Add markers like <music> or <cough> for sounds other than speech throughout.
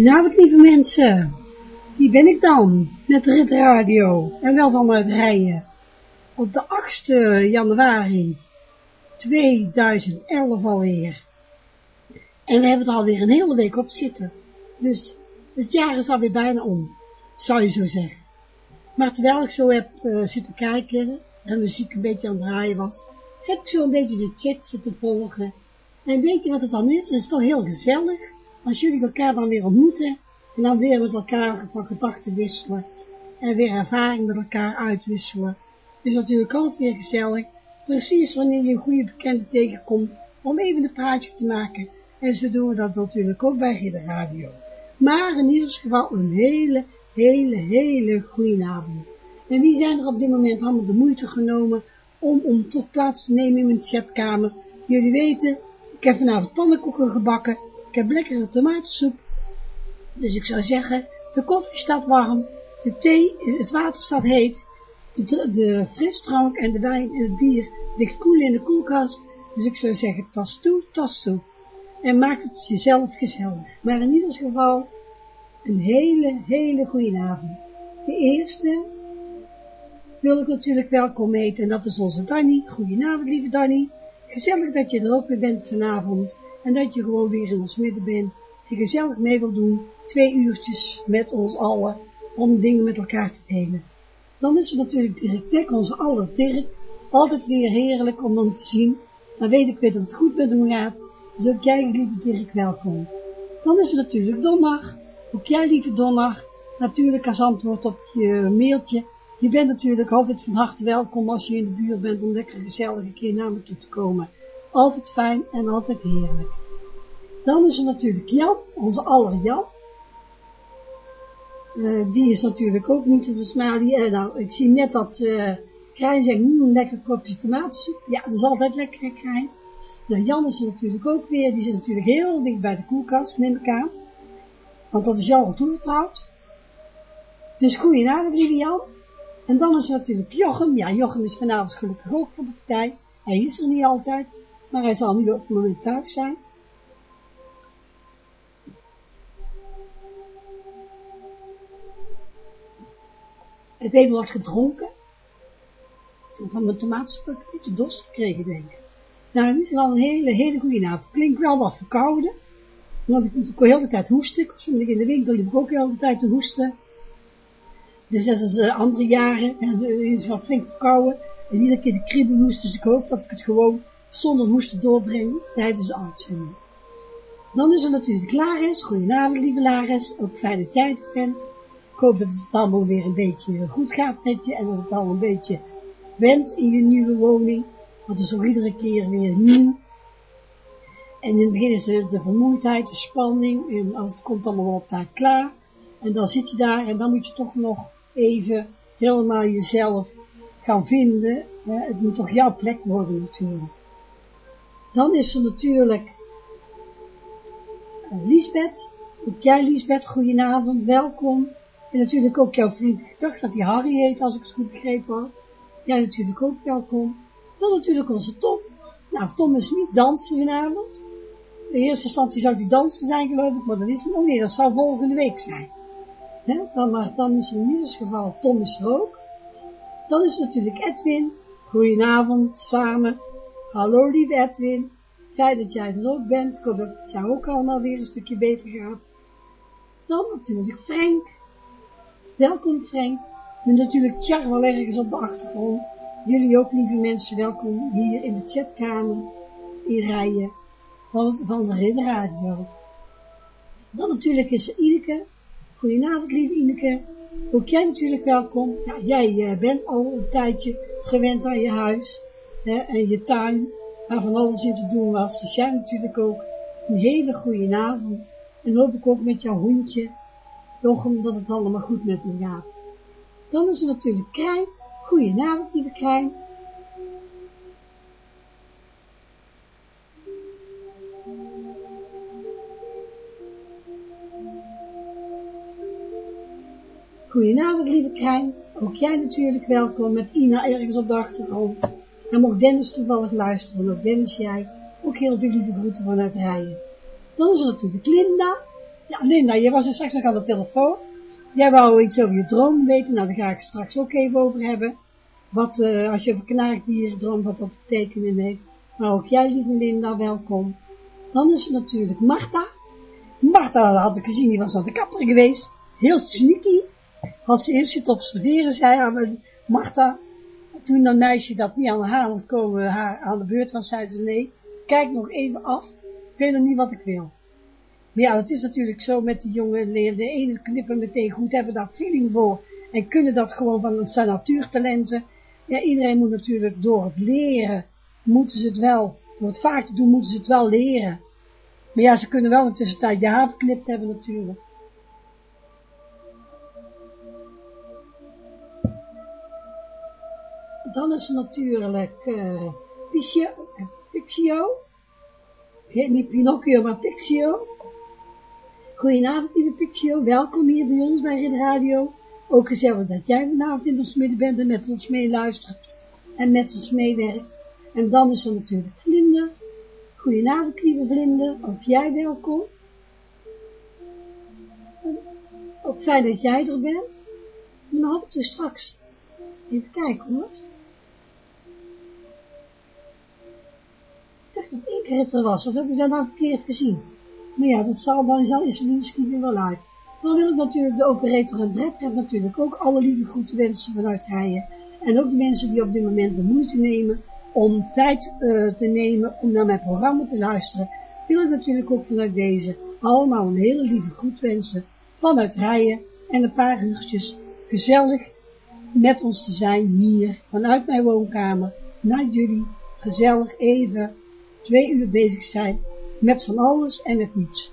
Goedenavond lieve mensen, hier ben ik dan, met de Rit Radio, en wel vanuit Rijen, op de 8e januari 2011 alweer. En we hebben er alweer een hele week op zitten, dus het jaar is alweer bijna om, zou je zo zeggen. Maar terwijl ik zo heb uh, zitten kijken, en muziek een beetje aan het draaien was, heb ik zo een beetje de chat zitten volgen, en weet je wat het dan is? Het is toch heel gezellig, als jullie elkaar dan weer ontmoeten, en dan weer met elkaar van gedachten wisselen, en weer ervaring met elkaar uitwisselen, is natuurlijk altijd weer gezellig, precies wanneer je een goede bekende tegenkomt, om even een praatje te maken, en zo doen we dat natuurlijk ook bij de radio. Maar in ieder geval een hele, hele, hele goede avond. En wie zijn er op dit moment allemaal de moeite genomen om, om toch plaats te nemen in mijn chatkamer? Jullie weten, ik heb vanavond pannenkoeken gebakken ik heb lekkere tomatensoep. Dus ik zou zeggen, de koffie staat warm, de thee, het water staat heet, de, de frisdrank en de wijn en het bier ligt koel in de koelkast. Dus ik zou zeggen, tas toe, tas toe. En maak het jezelf gezellig. Maar in ieder geval, een hele, hele goede avond. De eerste wil ik natuurlijk welkom heten en dat is onze Danny. Goedenavond, lieve Danny. Gezellig dat je er ook weer bent vanavond en dat je gewoon weer in ons midden bent. En gezellig mee wil doen, twee uurtjes met ons allen, om dingen met elkaar te delen. Dan is er natuurlijk Dirk Tek, onze aller Dirk, altijd weer heerlijk om hem te zien, dan weet ik weer dat het goed met hem gaat, dus ook jij, lieve Dirk, welkom. Dan is er natuurlijk Donner, ook jij, lieve Donner, natuurlijk als antwoord op je mailtje, je bent natuurlijk altijd van harte welkom als je in de buurt bent om lekker gezellig een keer naar me toe te komen. Altijd fijn en altijd heerlijk. Dan is er natuurlijk Jan, onze aller Jan. Uh, die is natuurlijk ook niet te versmalen. Uh, nou, ik zie net dat uh, Krijn zegt, mm, een lekker kopje tomatensoep. Ja, dat is altijd lekker, Krijn. Nou, Jan is er natuurlijk ook weer. Die zit natuurlijk heel dicht bij de koelkast, neem ik aan. Want dat is al toevertrouwd. Dus goedenavond, lieve Jan. En dan is er natuurlijk Jochem. Ja, Jochem is vanavond gelukkig ook voor de partij. Hij is er niet altijd maar hij zal nu op het moment thuis zijn. heb even wat gedronken. Van mijn ik een beetje dorst gekregen, denk ik. Nou, het is wel een hele, hele goede naad. Klinkt wel wat verkouden. Want ik moet ook de hele tijd hoesten. Ik in de winkel liep ik ook de hele tijd te hoesten. Dus net als de andere jaren. En is wel flink verkouden. En iedere keer de kriebelhoest. Dus ik hoop dat ik het gewoon zonder hoesten doorbreng tijdens de uitzending. Dan is er natuurlijk Laris. Goedenavond, lieve Laris. Ook fijn dat jij er bent. Ik hoop dat het allemaal weer een beetje goed gaat met je. En dat het al een beetje went in je nieuwe woning. Want het is ook iedere keer weer nieuw. En in het begin is de, de vermoeidheid, de spanning. En als het komt allemaal op tijd klaar. En dan zit je daar en dan moet je toch nog even helemaal jezelf gaan vinden. Het moet toch jouw plek worden natuurlijk. Dan is er natuurlijk uh, Liesbeth. Ook jij Liesbeth, goedenavond, welkom. En natuurlijk ook jouw vriend, ik dacht dat hij Harry heet als ik het goed begrepen had. Jij natuurlijk ook welkom. Dan natuurlijk onze Tom. Nou, Tom is niet dansen vanavond. In eerste instantie zou hij dansen zijn geloof ik, maar dat is nog niet, dat zou volgende week zijn. Dan, maar dan is er in ieder geval Tom is er ook. Dan is natuurlijk Edwin. Goedenavond, samen. Hallo lieve Edwin. Fijn dat jij er ook bent. Ik hoop dat het jou ook allemaal weer een stukje beter gaat. Dan natuurlijk Frank. Welkom Frank. En natuurlijk Tjar wel ergens op de achtergrond. Jullie ook lieve mensen, welkom hier in de chatkamer. In rijen van, de ridderradio. Dan natuurlijk is Ineke. Goedenavond lieve Ineke. Ook jij natuurlijk welkom. Jij uh, bent al een tijdje gewend aan je huis en je tuin, waar van alles in te doen was. Dus jij natuurlijk ook een hele goede avond. En hoop ik ook met jouw hondje, Jochem, dat het allemaal goed met me gaat. Dan is er natuurlijk Krijn. Goedenavond, lieve Krijn. Goedenavond, lieve Krijn. Ook jij natuurlijk welkom met Ina ergens op de achtergrond. En mocht Dennis toevallig luisteren, ook Dennis jij, ook heel veel lieve groeten vanuit Rijen. Dan is er natuurlijk Linda. Ja, Linda, je was er straks nog aan de telefoon. Jij wou iets over je droom weten, nou daar ga ik straks ook even over hebben. Wat, uh, als je over knaagdieren droom, wat dat betekenen heeft. Maar ook jij, lieve Linda, welkom. Dan is er natuurlijk Marta. Marta had ik gezien, die was aan de kapper geweest. Heel sneaky. Als ze eerst zit observeren, zei aan Marta, toen dat meisje dat niet aan haar mocht komen, haar aan de beurt was, zei ze, nee, kijk nog even af, ik weet nog niet wat ik wil. Maar ja, het is natuurlijk zo met die jonge leren, de ene knippen meteen goed, hebben daar feeling voor, en kunnen dat gewoon van zijn natuurtalenten. Ja, iedereen moet natuurlijk door het leren, moeten ze het wel, door het vaak te doen, moeten ze het wel leren. Maar ja, ze kunnen wel in tussentijd je haar geknipt hebben natuurlijk. Dan is er natuurlijk uh, Piccio, Pixio. Niet Pinocchio, maar Pixio. Goedenavond, lieve Pixio. Welkom hier bij ons bij Rid Radio. Ook gezellig dat jij vanavond in ons midden bent en met ons meeluistert. En met ons meewerkt. En dan is er natuurlijk Vlinde. Goedenavond, lieve Vlinde. Ook jij welkom. Ook fijn dat jij er bent. En dan had ik dus straks. Even kijken hoor. Dat ik het er was, of heb ik dat nou verkeerd gezien? Maar ja, dat zal dan, zal, is misschien weer wel uit. Dan wil ik natuurlijk de operator en Brett natuurlijk ook alle lieve groeten wensen vanuit Rijen. En ook de mensen die op dit moment de moeite nemen om tijd uh, te nemen om naar mijn programma te luisteren, wil ik natuurlijk ook vanuit deze allemaal een hele lieve groet wensen vanuit Rijen en een paar uurtjes gezellig met ons te zijn hier vanuit mijn woonkamer naar jullie gezellig even twee uur bezig zijn met van alles en met niets.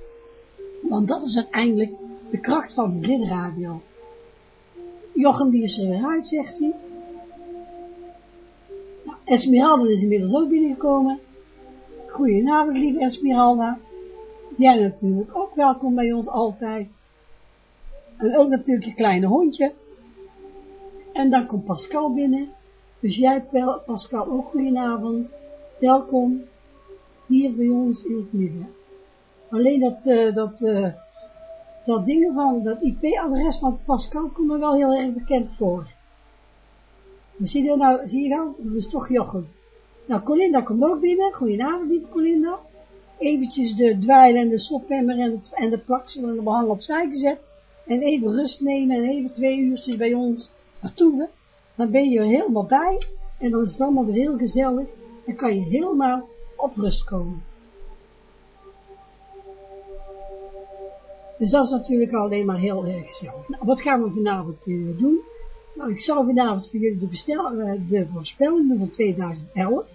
Want dat is uiteindelijk de kracht van de radio. Jochem die is er weer uit, zegt hij. Nou, Esmeralda is inmiddels ook binnengekomen. Goedenavond, lieve Esmeralda. Jij natuurlijk ook welkom bij ons altijd. En ook natuurlijk je kleine hondje. En dan komt Pascal binnen. Dus jij, Pascal, ook goedenavond. Welkom hier bij ons in het midden. Alleen dat, uh, dat, uh, dat ding van, dat IP-adres van Pascal komt me wel heel erg bekend voor. Dan zie je, nou, zie je wel, dat is toch Jochem. Nou, Colinda komt ook binnen. Goedenavond, lieve Colinda. Eventjes de dweilen en de sopemmer en de, en de plaksel en de behang opzij gezet. En even rust nemen en even twee uurtjes bij ons vertoeven. Dan ben je er helemaal bij. En dan is het allemaal weer heel gezellig. Dan kan je helemaal op rust komen. Dus dat is natuurlijk alleen maar heel erg gezellig. Nou, wat gaan we vanavond uh, doen? Nou, ik zal vanavond voor jullie de, bestel, uh, de voorspelling doen van 2011.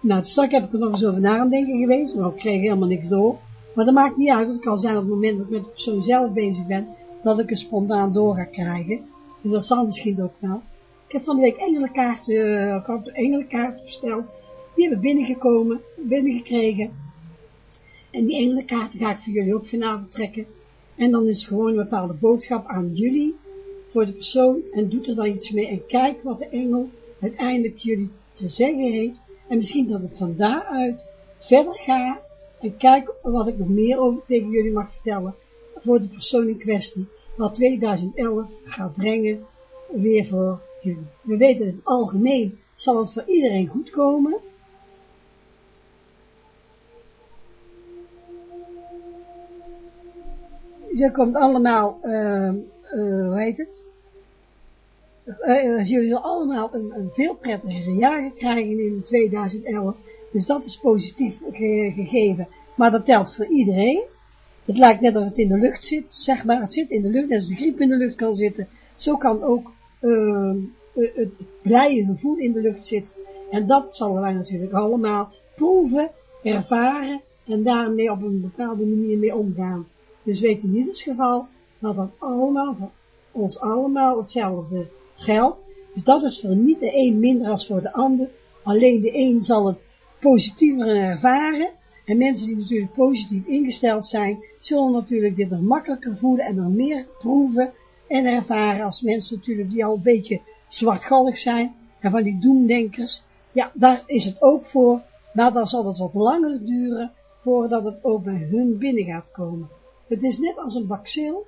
Nou, straks heb ik er nog eens over na aan denken geweest, maar ik kreeg helemaal niks door. Maar dat maakt niet uit, het kan zijn op het moment dat ik met de persoon zelf bezig ben, dat ik er spontaan door ga krijgen. Dus dat zal misschien ook wel. Ik heb van de week engelenkaarten, uh, had engelenkaarten besteld. Die hebben binnengekomen, binnengekregen. En die engelenkaarten ga ik voor jullie ook vanavond trekken. En dan is gewoon een bepaalde boodschap aan jullie, voor de persoon, en doet er dan iets mee. En kijk wat de engel uiteindelijk jullie te zeggen heeft. En misschien dat ik van daaruit verder ga, en kijk wat ik nog meer over tegen jullie mag vertellen, voor de persoon in kwestie, wat 2011 gaat brengen, weer voor jullie. We weten het algemeen, zal het voor iedereen goed komen, ze komt allemaal, uh, hoe heet het? Uh, ze zullen allemaal een, een, veel prettiger jaar krijgen in 2011. Dus dat is positief ge gegeven. Maar dat telt voor iedereen. Het lijkt net of het in de lucht zit, zeg maar. Het zit in de lucht, net als de griep in de lucht kan zitten. Zo kan ook uh, het blije gevoel in de lucht zitten. En dat zullen wij natuurlijk allemaal proeven, ervaren en daarmee op een bepaalde manier mee omgaan. Dus weet in ieder geval dat dat allemaal voor ons allemaal hetzelfde geldt. Dus dat is voor niet de een minder als voor de ander. Alleen de een zal het positiever ervaren. En mensen die natuurlijk positief ingesteld zijn, zullen natuurlijk dit nog makkelijker voelen en nog meer proeven en ervaren als mensen natuurlijk die al een beetje zwartgallig zijn. En van die doemdenkers. Ja, daar is het ook voor. Maar dan zal het wat langer duren voordat het ook bij hun binnen gaat komen. Het is net als een bacil.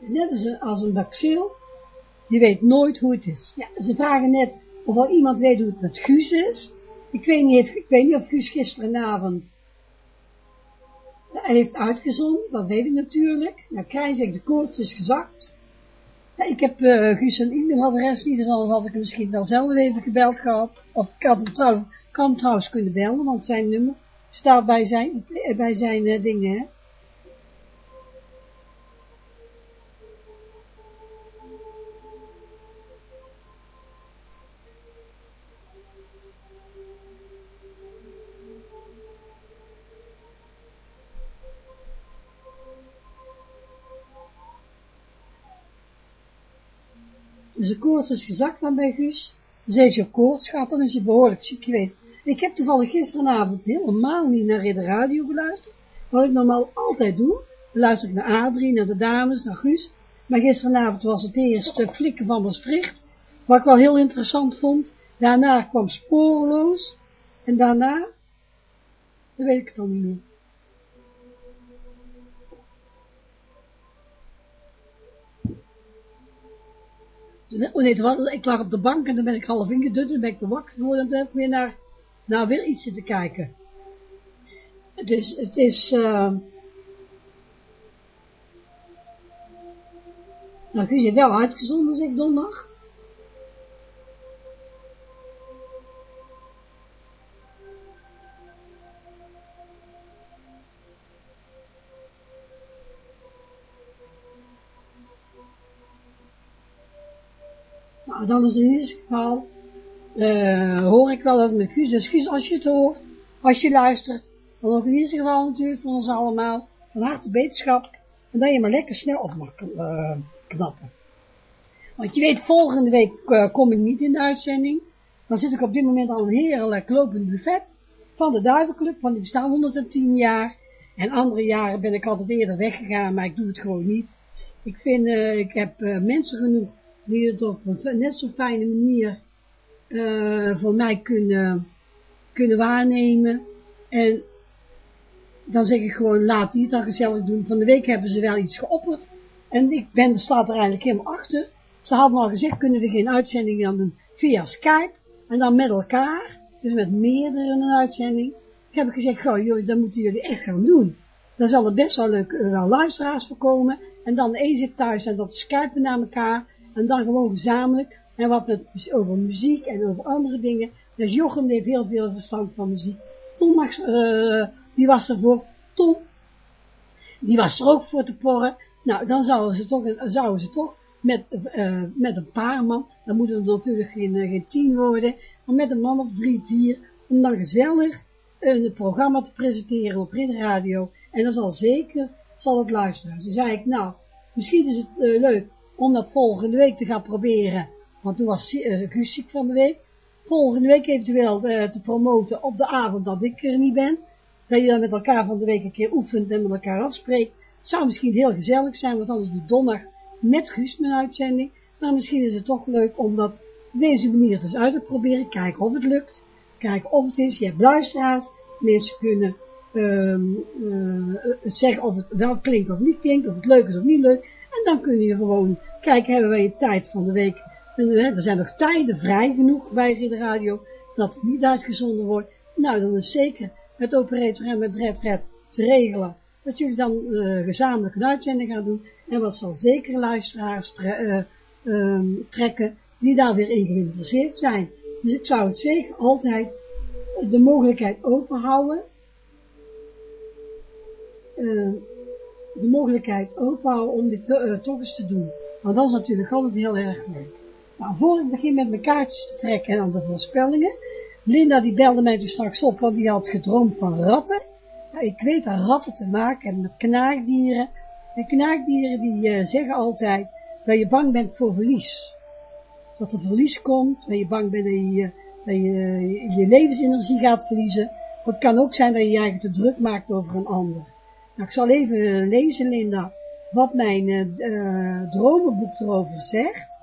Het is net als een, als een. Die weet nooit hoe het is. Ja, ze vragen net of al iemand weet hoe het met Guus is. Ik weet niet, ik weet niet of Guus gisterenavond hij heeft uitgezonden, dat weet ik natuurlijk. Nou, krijg ik, de koorts is gezakt. Ja, ik heb uh, Guus een e-mailadres niet, dus anders had ik hem misschien dan zelf even gebeld gehad. Of ik had hem trouwens, kan trouwens kunnen bellen, want zijn nummer staat bij zijn, bij zijn uh, dingen, hè. Dus de koorts is gezakt dan bij Guus. Dus als je koorts gaat, dan is je behoorlijk ziek geweest. Ik heb toevallig gisteravond helemaal niet naar de radio geluisterd. Wat ik normaal altijd doe. Luister ik naar Adrie, naar de dames, naar Guus. Maar gisteravond was het eerste Flikken van Maastricht. Wat ik wel heel interessant vond. Daarna kwam Spoorloos. En daarna, dat weet ik het dan niet meer. Oh nee, ik lag op de bank en dan ben ik half ingedut, dan ben ik wakker geworden en toen heb ik weer naar, naar weer iets te kijken. Is, het is, uh, nou, je wel uitgezonden, zeg donderdag. Nou, dan is in ieder geval, uh, hoor ik wel dat met Guus, als je het hoort, als je luistert, dan ook in ieder geval natuurlijk voor ons allemaal, van harte beterschap, en dat je maar lekker snel op mag uh, knappen. Want je weet, volgende week uh, kom ik niet in de uitzending, dan zit ik op dit moment al een heerlijk lopend buffet van de Duivenclub, van die bestaan 110 jaar, en andere jaren ben ik altijd eerder weggegaan, maar ik doe het gewoon niet. Ik vind, uh, ik heb mensen genoeg die het op een net zo fijne manier uh, voor mij kunnen, kunnen waarnemen. En dan zeg ik gewoon, laat die het dan gezellig doen. Van de week hebben ze wel iets geopperd. En ik ben, staat er eigenlijk helemaal achter. Ze hadden al gezegd, kunnen we geen uitzending dan doen via Skype en dan met elkaar, dus met meerdere een uitzending. Ik heb gezegd, goh, joh, dat moeten jullie echt gaan doen. Daar zal er best wel leuk wel luisteraars voor komen. En dan één zit thuis en dat skypen naar elkaar. En dan gewoon gezamenlijk. En wat met, over muziek en over andere dingen. Dus Jochem heeft heel veel verstand van muziek. Tom uh, die was er voor. Tom, die was er ook voor te porren. Nou, dan zouden ze toch, zouden ze toch met, uh, met een paar man, dan moeten er natuurlijk geen, uh, geen tien worden, maar met een man of drie, vier, om dan gezellig een programma te presenteren op Ridder Radio. En dan zal zeker, zal het luisteren. Ze zei ik, nou, misschien is het leuk om dat volgende week te gaan proberen, want toen was uh, Guus ziek van de week, volgende week eventueel uh, te promoten op de avond dat ik er niet ben, dat je dan met elkaar van de week een keer oefent en met elkaar afspreekt, zou misschien heel gezellig zijn, want anders doe donderdag met Guus mijn uitzending, maar misschien is het toch leuk om dat op deze manier dus uit te proberen, kijken of het lukt, kijken of het is, je hebt luisteraars, mensen kunnen um, uh, zeggen of het wel klinkt of niet klinkt, of het leuk is of niet leuk. En dan kun je gewoon kijken, hebben wij tijd van de week. En, uh, er zijn nog tijden vrij genoeg bij de radio, dat het niet uitgezonden wordt. Nou, dan is zeker het operator en met Red Red te regelen, dat jullie dan uh, gezamenlijk een uitzending gaan doen. En wat zal zeker luisteraars tre um, trekken, die daar weer in geïnteresseerd zijn. Dus ik zou het zeker altijd de mogelijkheid open houden uh, de mogelijkheid openhouden om dit toch eens te doen. Want dat is natuurlijk altijd heel erg leuk. Nou, voor ik begin met mijn kaartjes te trekken en aan de voorspellingen. Linda die belde mij dus straks op, want die had gedroomd van ratten. Nou, ik weet dat ratten te maken hebben met knaagdieren. En knaagdieren die uh, zeggen altijd dat je bang bent voor verlies. Dat er verlies komt, dat je bang bent dat je dat je, je levensenergie gaat verliezen. Het kan ook zijn dat je je eigenlijk te druk maakt over een ander. Nou, ik zal even lezen, Linda, wat mijn uh, dromenboek erover zegt.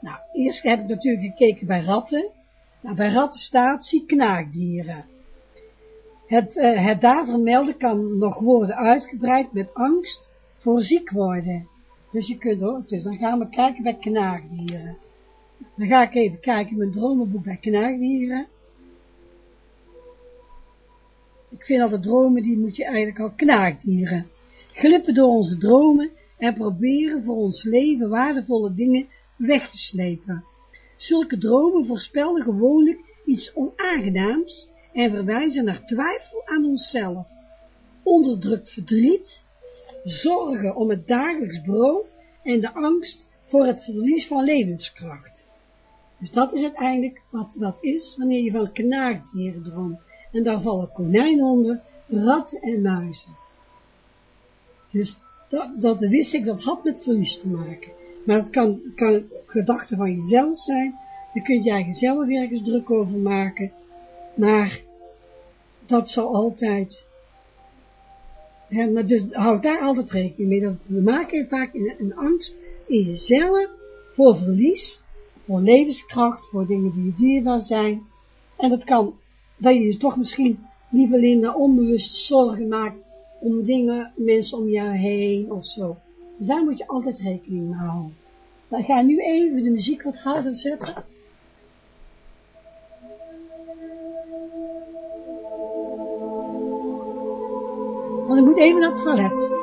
Nou, eerst heb ik natuurlijk gekeken bij ratten. Nou, bij ratten staat, zie knaagdieren. Het, uh, het daar vermelden kan nog worden uitgebreid met angst voor ziek worden. Dus je kunt ook, dus dan gaan we kijken bij knaagdieren. Dan ga ik even kijken in mijn dromenboek bij knaagdieren. Ik vind altijd dromen, die moet je eigenlijk al knaagdieren. Glippen door onze dromen en proberen voor ons leven waardevolle dingen weg te slepen. Zulke dromen voorspellen gewoonlijk iets onaangenaams en verwijzen naar twijfel aan onszelf, onderdrukt verdriet, zorgen om het dagelijks brood en de angst voor het verlies van levenskracht. Dus dat is uiteindelijk wat, wat is wanneer je van knaagdieren droomt. En daar vallen konijnen onder, ratten en muizen. Dus dat, dat wist ik, dat had met verlies te maken. Maar het kan, kan gedachten van jezelf zijn, daar kun je eigen zelf ergens druk over maken, maar dat zal altijd, hè, maar dus houd daar altijd rekening mee, dat we maken vaak een, een angst in jezelf voor verlies, voor levenskracht, voor dingen die je dierbaar zijn, en dat kan dat je je toch misschien, lieve Linda, onbewust zorgen maakt om dingen, mensen om jou heen of zo. Daar moet je altijd rekening mee houden. Nou, ik ga nu even de muziek wat harder zetten. Want ik moet even naar het toilet.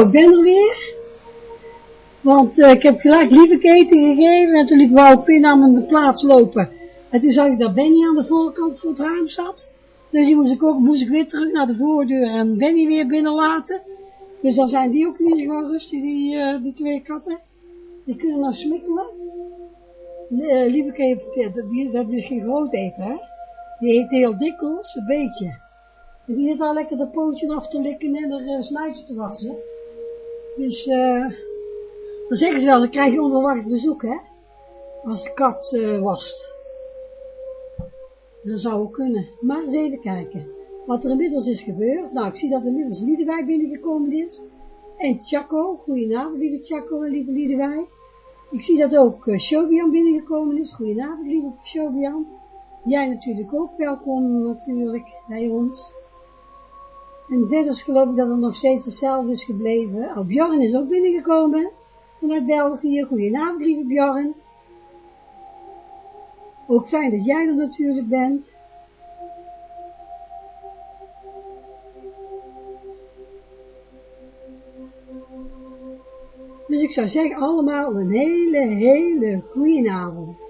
Zo, ik ben er weer. Want uh, ik heb gelijk lieve keten gegeven en toen liep Wouw Pin aan de plaats lopen. En toen zag ik dat Benny aan de voorkant voor het raam zat. Dus die moest ik, ook, moest ik weer terug naar de voordeur en Benny weer binnenlaten. Dus dan zijn die ook niet gewoon rustig, die, uh, die twee katten. Die kunnen nog smikkelen. Uh, lieve dat, dat is geen groot eten, hè. Die eet heel dikwijls, een beetje. En die zit al lekker de pootje af te likken en er uh, snuitje te wassen. Dus, eh, dan zeggen ze wel, dan krijg je onverwacht bezoek, hè. Als de kat uh, wast. Dat zou ook kunnen. Maar eens even kijken. Wat er inmiddels is gebeurd. Nou, ik zie dat inmiddels Liedewij binnengekomen is. En Chaco. Goedenavond, lieve Chaco en lieve Liedewij. Ik zie dat ook uh, Shobian binnengekomen is. Goedenavond, lieve Shobian. Jij natuurlijk ook. Welkom natuurlijk bij ons. En verder geloof ik dat het nog steeds hetzelfde is gebleven. Oh, Bjorn is ook binnengekomen vanuit België. Goedenavond, lieve Bjorn. Ook fijn dat jij er natuurlijk bent. Dus ik zou zeggen allemaal een hele, hele goede avond.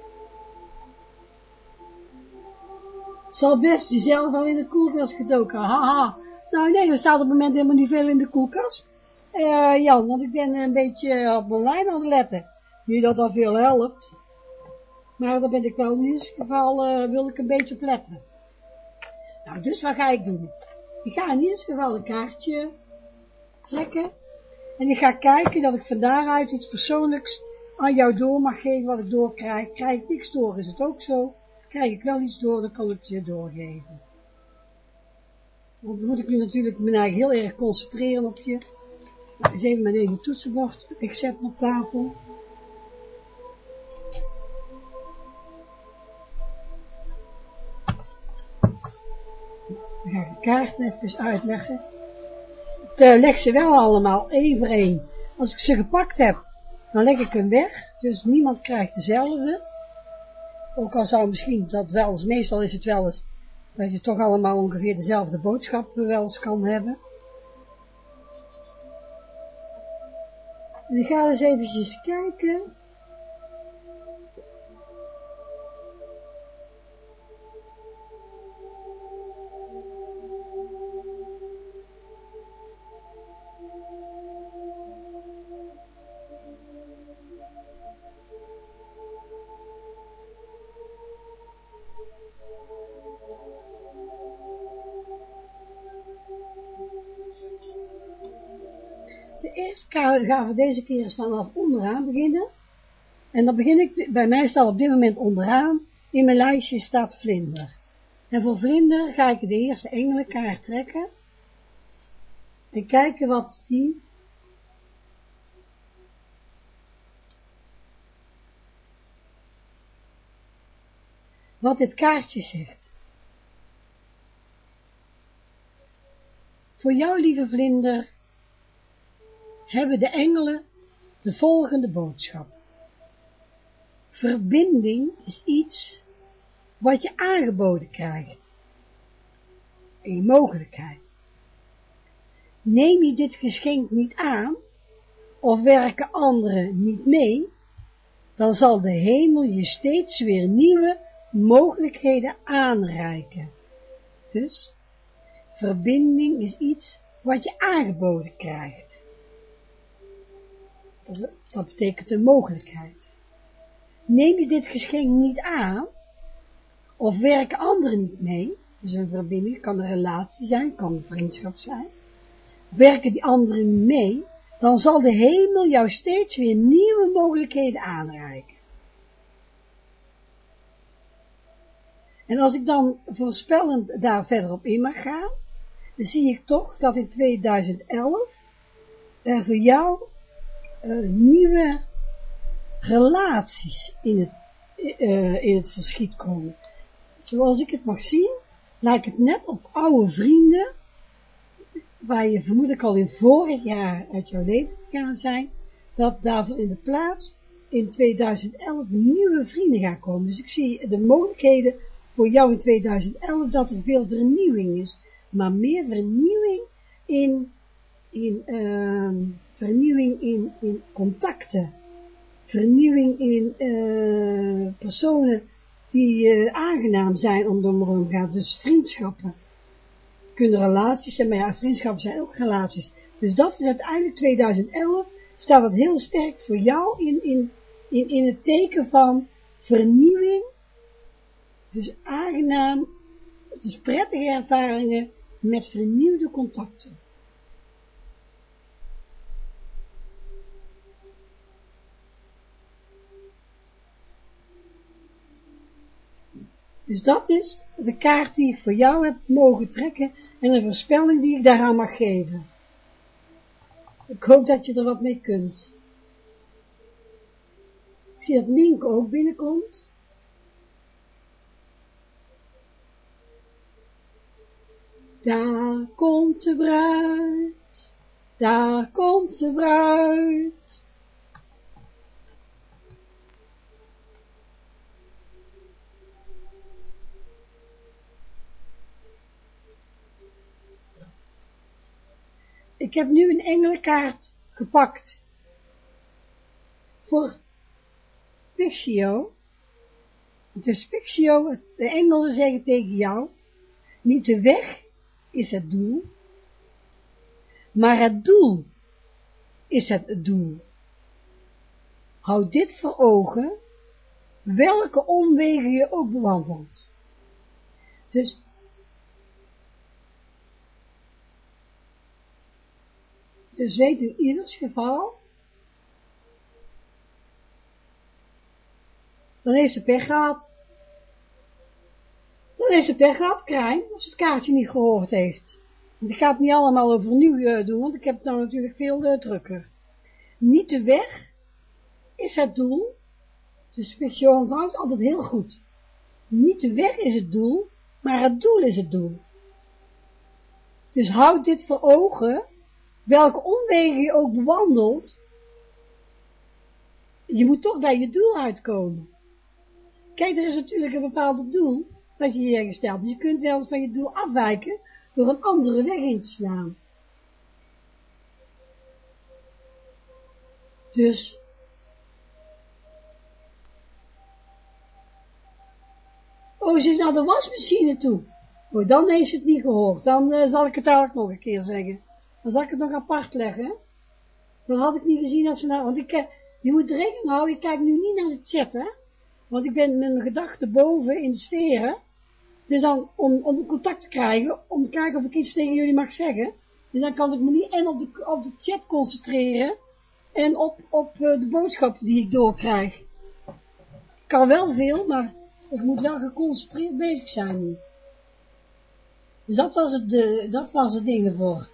Zal best jezelf al in de koelkast gedoken, haha. Nou nee, er staat op het moment helemaal niet veel in de koelkast. Uh, Jan, want ik ben een beetje op mijn lijn aan het letten. Niet dat dat veel helpt. Maar dan ben ik wel in ieder geval, uh, wil ik een beetje pletten. Nou, dus wat ga ik doen? Ik ga in ieder geval een kaartje trekken. En ik ga kijken dat ik van daaruit iets persoonlijks aan jou door mag geven wat ik doorkrijg. Krijg ik niks door, is het ook zo. Krijg ik wel iets door, dan kan ik het je doorgeven. Want dan moet ik nu natuurlijk me eigen heel erg concentreren op je. Dus even mijn eigen toetsenbord. Ik zet hem op tafel. Dan ga de kaart even uitleggen. Ik uh, leg ze wel allemaal één Als ik ze gepakt heb, dan leg ik hem weg. Dus niemand krijgt dezelfde. Ook al zou misschien dat wel eens, meestal is het wel eens dat je toch allemaal ongeveer dezelfde boodschap wel eens kan hebben. En ik ga eens eventjes kijken dan gaan we deze keer eens vanaf onderaan beginnen. En dan begin ik, bij mij staat op dit moment onderaan, in mijn lijstje staat vlinder. En voor vlinder ga ik de eerste engelenkaart trekken. En kijken wat die... Wat dit kaartje zegt. Voor jou, lieve vlinder, hebben de engelen de volgende boodschap. Verbinding is iets wat je aangeboden krijgt. Een mogelijkheid. Neem je dit geschenk niet aan, of werken anderen niet mee, dan zal de hemel je steeds weer nieuwe mogelijkheden aanreiken. Dus, verbinding is iets wat je aangeboden krijgt. Dat, betekent een mogelijkheid. Neem je dit geschenk niet aan, of werken anderen niet mee, dus een verbinding, kan een relatie zijn, kan een vriendschap zijn, werken die anderen niet mee, dan zal de hemel jou steeds weer nieuwe mogelijkheden aanreiken. En als ik dan voorspellend daar verder op in mag gaan, dan zie ik toch dat in 2011 er voor jou nieuwe relaties in het, uh, in het verschiet komen. Zoals ik het mag zien, lijkt het net op oude vrienden, waar je vermoedelijk al in vorig jaar uit jouw leven gegaan zijn, dat daarvoor in de plaats in 2011 nieuwe vrienden gaan komen. Dus ik zie de mogelijkheden voor jou in 2011 dat er veel vernieuwing is, maar meer vernieuwing in, in uh, vernieuwing in, in contacten, vernieuwing in uh, personen die uh, aangenaam zijn om door te gaan, dus vriendschappen. Kunnen relaties zijn, maar ja, vriendschappen zijn ook relaties. Dus dat is uiteindelijk 2011, staat wat heel sterk voor jou in, in, in, in het teken van vernieuwing, dus aangenaam, dus prettige ervaringen met vernieuwde contacten. Dus dat is de kaart die ik voor jou heb mogen trekken en een voorspelling die ik daaraan mag geven. Ik hoop dat je er wat mee kunt. Ik zie dat Mink ook binnenkomt. Daar komt de bruid, daar komt de bruid. Ik heb nu een engelenkaart gepakt voor Pixio. Dus Pixio, de engelen zeggen tegen jou, niet de weg is het doel, maar het doel is het doel. Houd dit voor ogen, welke omwegen je ook bewandelt. Dus Dus weet in ieders geval, dan heeft ze pech gehad. Dan heeft ze pech gehad, Krijn, als het kaartje niet gehoord heeft. Want ik ga het niet allemaal overnieuw uh, doen, want ik heb nou natuurlijk veel uh, drukker. Niet de weg is het doel, dus je onthoudt altijd heel goed. Niet de weg is het doel, maar het doel is het doel. Dus houd dit voor ogen, welke omwegen je ook bewandelt, je moet toch bij je doel uitkomen. Kijk, er is natuurlijk een bepaald doel dat je je gesteld. Je kunt wel eens van je doel afwijken door een andere weg in te slaan. Dus, oh, ze is naar de wasmachine toe. Oh, dan heeft ze het niet gehoord. Dan uh, zal ik het eigenlijk nog een keer zeggen. Dan zal ik het nog apart leggen. Dan had ik niet gezien dat ze nou, want ik, je moet rekening houden, ik kijk nu niet naar de chat, hè. Want ik ben met mijn gedachten boven in de sferen. Dus dan, om, om contact te krijgen, om te kijken of ik iets tegen jullie mag zeggen. Dus dan kan ik me niet en op de, op de chat concentreren, en op, op uh, de boodschap die ik doorkrijg. Ik kan wel veel, maar ik moet wel geconcentreerd bezig zijn nu. Dus dat was het, de, dat was het ding ervoor.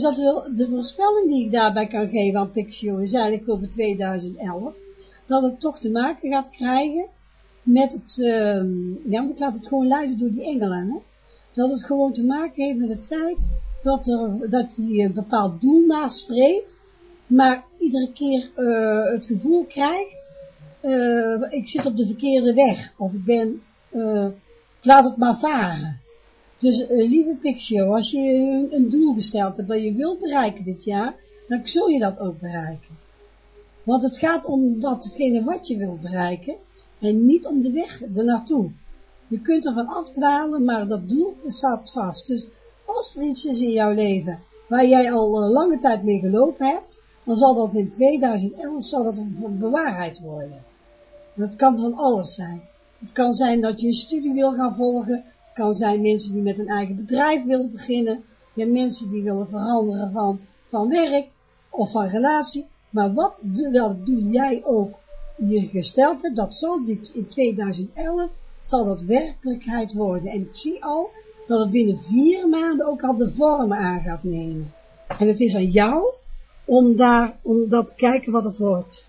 Dus dat wil, de voorspelling die ik daarbij kan geven aan Pixio is eigenlijk over 2011, dat het toch te maken gaat krijgen met het, uh, ja, ik laat het gewoon leiden door die engelen, hè? dat het gewoon te maken heeft met het feit dat, er, dat hij een bepaald doel nastreeft, maar iedere keer uh, het gevoel krijgt, uh, ik zit op de verkeerde weg, of ik ben, uh, ik laat het maar varen. Dus lieve Pixio, als je een, een doel gesteld hebt dat je wilt bereiken dit jaar, dan zul je dat ook bereiken. Want het gaat om dat hetgene wat je wilt bereiken, en niet om de weg ernaartoe. Je kunt ervan afdwalen, maar dat doel staat vast. Dus als er iets is in jouw leven waar jij al uh, lange tijd mee gelopen hebt, dan zal dat in 2011 zal dat bewaarheid worden. En het kan van alles zijn. Het kan zijn dat je een studie wil gaan volgen, kan zijn mensen die met een eigen bedrijf willen beginnen, hebt mensen die willen veranderen van, van werk of van relatie, maar wat doe jij ook je gesteld hebt, dat zal dit in 2011, zal dat werkelijkheid worden. En ik zie al dat het binnen vier maanden ook al de vorm aan gaat nemen. En het is aan jou om daar, om dat te kijken wat het wordt.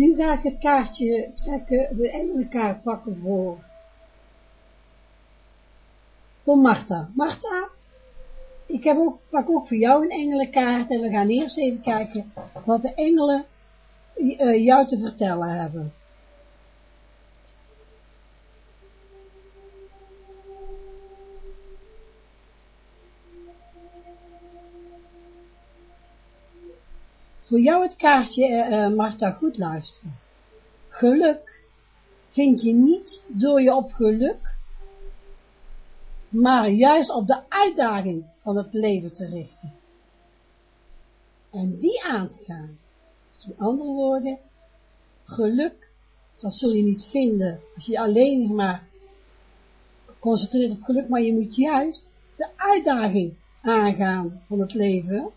Nu ga ik het kaartje trekken, de engelenkaart pakken voor. Voor Marta. Marta, ik heb ook, pak ook voor jou een engelenkaart en we gaan eerst even kijken wat de engelen uh, jou te vertellen hebben. Voor jou het kaartje, uh, Marta, goed luisteren. Geluk vind je niet door je op geluk, maar juist op de uitdaging van het leven te richten. En die aan te gaan. Met andere woorden, geluk, dat zul je niet vinden als je alleen maar concentreert op geluk, maar je moet juist de uitdaging aangaan van het leven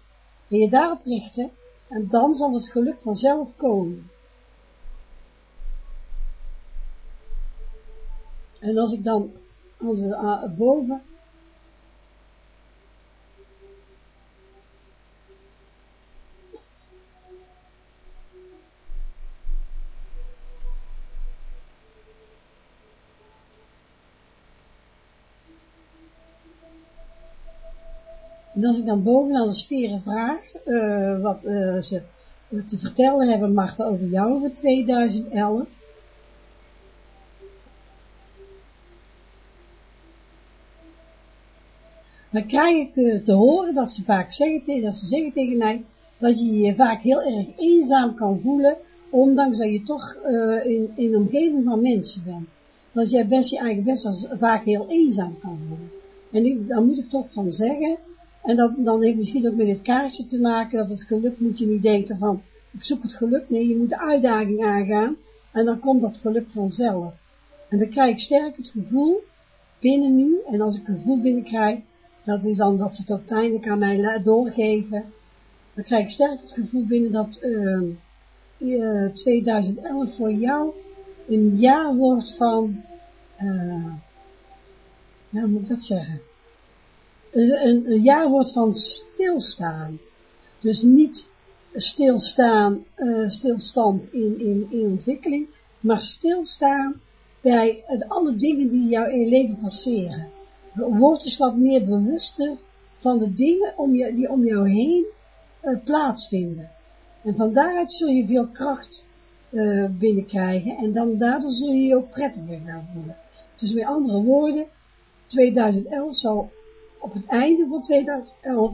en je daarop richten en dan zal het geluk vanzelf komen. En als ik dan onze, uh, boven En als ik dan bovenaan de sferen vraag, uh, wat uh, ze te vertellen hebben, Marta, over jou voor 2011. Dan krijg ik uh, te horen dat ze vaak zeggen, dat ze zeggen tegen mij, dat je je vaak heel erg eenzaam kan voelen, ondanks dat je toch in, in een omgeving van mensen bent. Dat jij best je eigen best als, vaak heel eenzaam kan voelen. En daar moet ik toch van zeggen, en dat, dan heeft misschien ook met dit kaartje te maken, dat het geluk moet je niet denken van, ik zoek het geluk. Nee, je moet de uitdaging aangaan en dan komt dat geluk vanzelf. En dan krijg ik sterk het gevoel binnen nu, en als ik een gevoel binnenkrijg, dat is dan dat ze het uiteindelijk aan mij doorgeven, dan krijg ik sterk het gevoel binnen dat uh, uh, 2011 voor jou een jaar wordt van, uh, hoe moet ik dat zeggen? Een, jaar wordt van stilstaan. Dus niet stilstaan, uh, stilstand in, in, in ontwikkeling, maar stilstaan bij alle dingen die jou in je leven passeren. Word dus wat meer bewuster van de dingen om je, die om jou heen uh, plaatsvinden. En van daaruit zul je veel kracht uh, binnenkrijgen en dan daardoor zul je je ook prettiger gaan voelen. Dus met andere woorden, 2011 zal op het einde van 2011,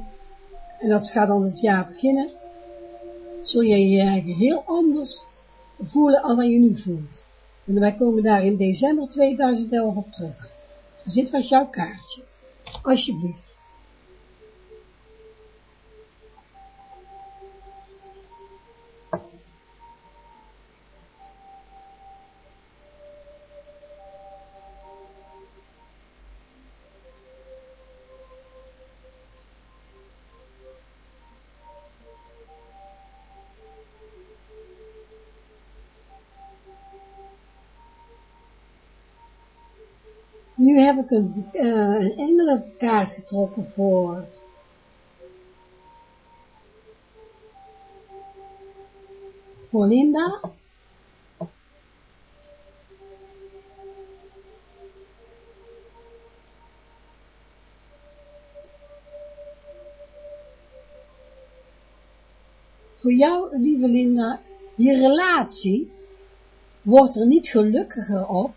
en dat gaat dan het jaar beginnen, zul je je heel anders voelen als je nu voelt. En wij komen daar in december 2011 op terug. Dus dit was jouw kaartje. Alsjeblieft. Heb ik een, uh, een engelenkaart getrokken voor voor Linda. Voor jou, lieve Linda, je relatie wordt er niet gelukkiger op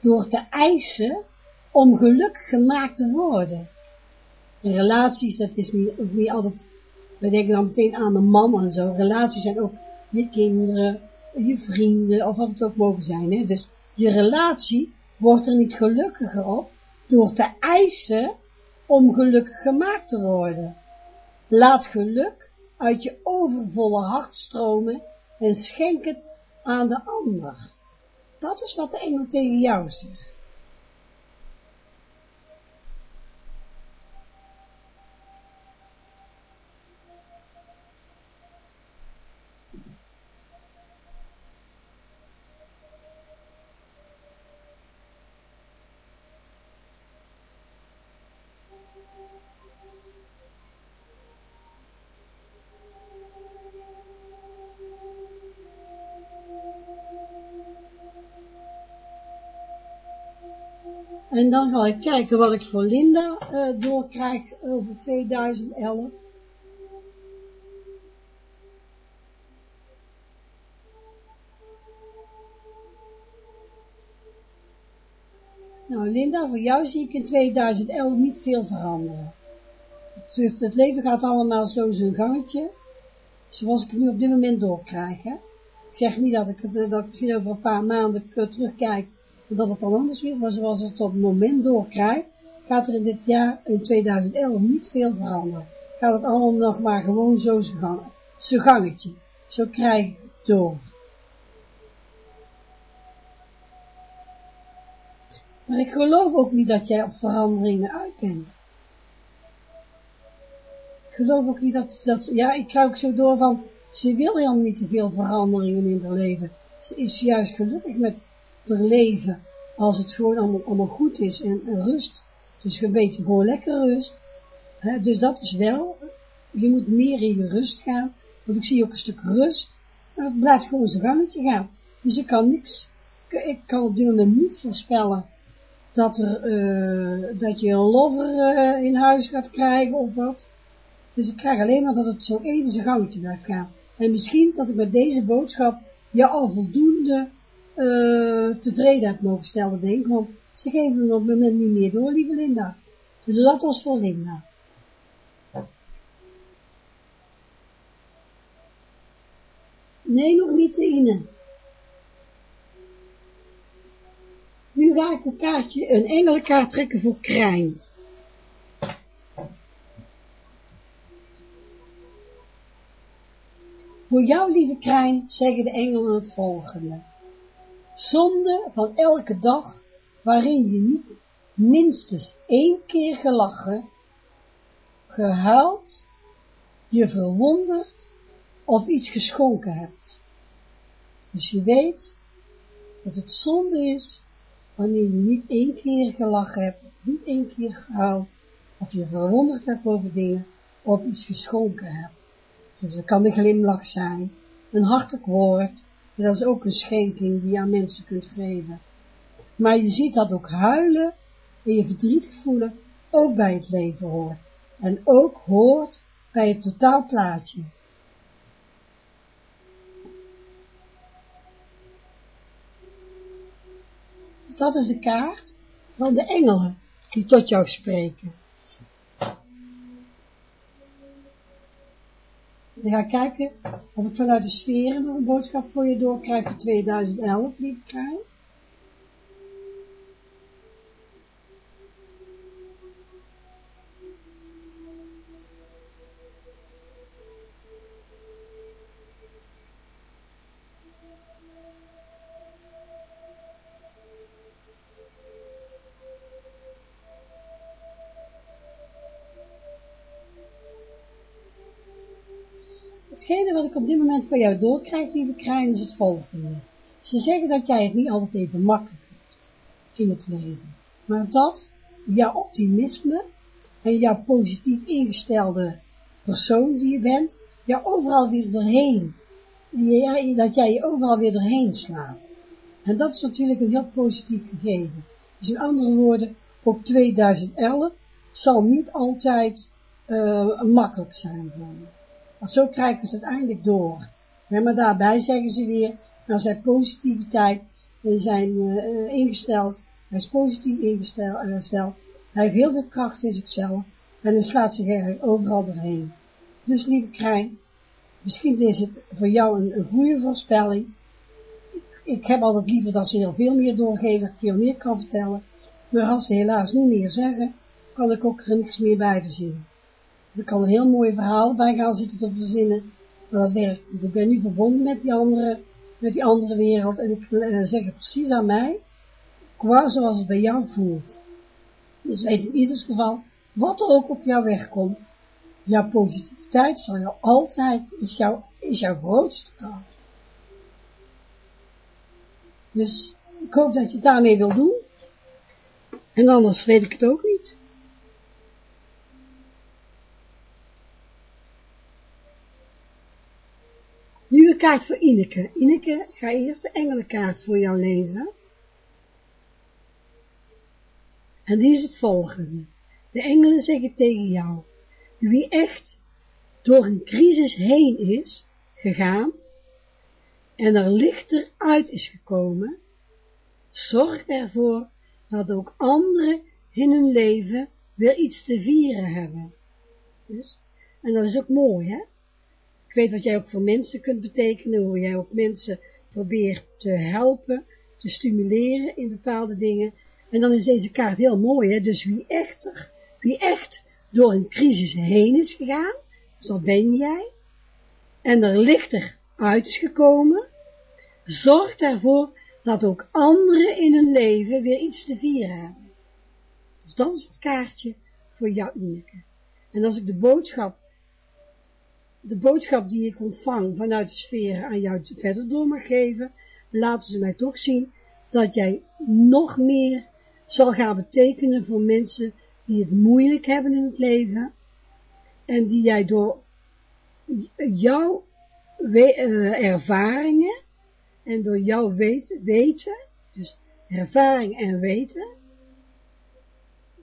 door te eisen om gelukkig gemaakt te worden. relaties, dat is niet, altijd, we denken dan meteen aan de man en zo. Relaties zijn ook je kinderen, je vrienden, of wat het ook mogen zijn. Hè? Dus je relatie wordt er niet gelukkiger op door te eisen om gelukkig gemaakt te worden. Laat geluk uit je overvolle hart stromen en schenk het aan de ander. Dat is wat de engel tegen jou zegt. En dan ga ik kijken wat ik voor Linda uh, doorkrijg over 2011. Nou Linda, voor jou zie ik in 2011 niet veel veranderen. Het, het leven gaat allemaal zo zijn gangetje, zoals ik het nu op dit moment doorkrijg. Hè? Ik zeg niet dat ik, het, dat ik misschien over een paar maanden terugkijk dat het dan anders weer, maar zoals het op het moment doorkrijgt, gaat er in dit jaar, in 2011, niet veel veranderen. Gaat het allemaal nog maar gewoon zo zijn gangetje. Zo krijg ik het door. Maar ik geloof ook niet dat jij op veranderingen uit bent. Ik geloof ook niet dat, dat ja, ik krijg ook zo door van, ze wil helemaal niet te veel veranderingen in haar leven. Ze is juist gelukkig met te leven als het gewoon allemaal, goed is en, rust. Dus een beetje gewoon lekker rust. dus dat is wel, je moet meer in je rust gaan, want ik zie ook een stuk rust, maar het blijft gewoon zijn gangetje gaan. Dus ik kan niks, ik kan op dit moment niet voorspellen dat, er, uh, dat je een lover uh, in huis gaat krijgen of wat. Dus ik krijg alleen maar dat het zo even zijn gangetje blijft gaan. En misschien dat ik met deze boodschap je al voldoende uh, tevreden heb mogen stellen, denk ik, want ze geven me op het moment niet meer door, lieve Linda. Dus dat was voor Linda. Nee, nog niet, Ine. Nu ga ik een kaartje, een engelenkaart trekken voor Krijn. Voor jou, lieve Krijn, zeggen de engelen het volgende zonde van elke dag, waarin je niet minstens één keer gelachen, gehuild, je verwonderd of iets geschonken hebt. Dus je weet dat het zonde is wanneer je niet één keer gelachen hebt, niet één keer gehuild, of je verwonderd hebt over dingen, of iets geschonken hebt. Dus het kan een glimlach zijn, een hartelijk woord, dat is ook een schenking die je aan mensen kunt geven. Maar je ziet dat ook huilen en je verdrietig voelen ook bij het leven hoort. En ook hoort bij het totaalplaatje. Dus dat is de kaart van de engelen die tot jou spreken. Ik ga kijken of ik vanuit de sferen nog een boodschap voor je doorkrijg voor 2011, lieve Karin. Op dit moment van jou doorkrijg, lieve Krijn, is het volgende. Ze zeggen dat jij het niet altijd even makkelijk hebt in het leven. maar dat jouw optimisme en jouw positief ingestelde persoon die je bent, jou overal weer doorheen, dat jij je overal weer doorheen slaat. En dat is natuurlijk een heel positief gegeven. Dus in andere woorden, ook 2011 zal niet altijd uh, makkelijk zijn voor je. Want zo krijgen we het uiteindelijk door. maar daarbij zeggen ze weer, nou zijn positiviteit en zijn ingesteld, hij is positief ingesteld, hij heeft heel veel kracht in zichzelf en dan slaat zich er overal doorheen. Dus lieve Krijn, misschien is het voor jou een, goede voorspelling. Ik, ik, heb altijd liever dat ze heel veel meer doorgeven, dat ik veel meer kan vertellen. Maar als ze helaas niet meer zeggen, kan ik ook er niks meer bij verzinnen. Ik kan een heel mooi verhaal bij gaan zitten te verzinnen, maar dat werkt niet. Ik ben nu verbonden met die andere, met die andere wereld en ik uh, zeg het precies aan mij, qua zoals het bij jou voelt. Dus weet in ieder geval, wat er ook op jou weg komt, jouw positiviteit zal jou altijd, is, jou, is jouw grootste kracht. Dus ik hoop dat je het daarmee wil doen. En anders weet ik het ook niet. Kaart voor Ineke. Ineke, ga eerst de engelenkaart voor jou lezen. En die is het volgende. De engelen zeggen tegen jou, wie echt door een crisis heen is gegaan en er lichter uit is gekomen, zorgt ervoor dat ook anderen in hun leven weer iets te vieren hebben. Dus, en dat is ook mooi, hè? Weet wat jij ook voor mensen kunt betekenen, hoe jij ook mensen probeert te helpen, te stimuleren in bepaalde dingen. En dan is deze kaart heel mooi, hè? Dus wie echter, wie echt door een crisis heen is gegaan, zo ben jij, en er lichter uit is gekomen, zorgt ervoor dat ook anderen in hun leven weer iets te vieren hebben. Dus dat is het kaartje voor jou, Ineke. En als ik de boodschap, de boodschap die ik ontvang vanuit de sfeer aan jou verder door mag geven, laten ze mij toch zien dat jij nog meer zal gaan betekenen voor mensen die het moeilijk hebben in het leven en die jij door jouw uh, ervaringen en door jouw weten, dus ervaring en weten,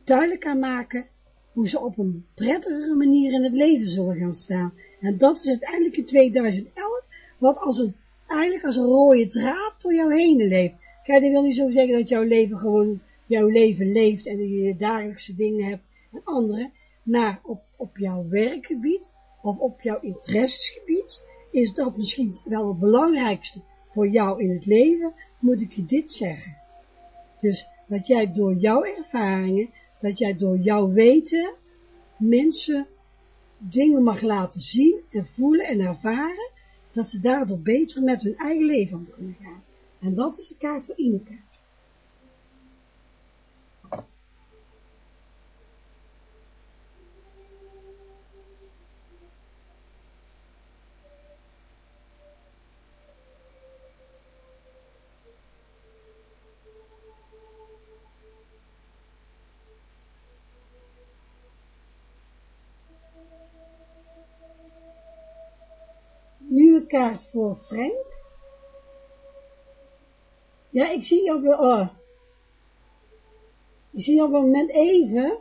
duidelijk kan maken hoe ze op een prettigere manier in het leven zullen gaan staan. En dat is uiteindelijk in 2011, wat als een, eigenlijk als een rode draad door jou heen leeft. Kijk, dat wil niet zo zeggen dat jouw leven gewoon jouw leven leeft en je dagelijkse dingen hebt en andere, maar op, op jouw werkgebied of op jouw interessesgebied is dat misschien wel het belangrijkste voor jou in het leven, moet ik je dit zeggen. Dus dat jij door jouw ervaringen, dat jij door jouw weten, mensen dingen mag laten zien en voelen en ervaren, dat ze daardoor beter met hun eigen leven om kunnen gaan. En dat is de kaart voor Ineke. Kaart voor Frank. Ja, ik zie op, oh, ik zie op een moment even,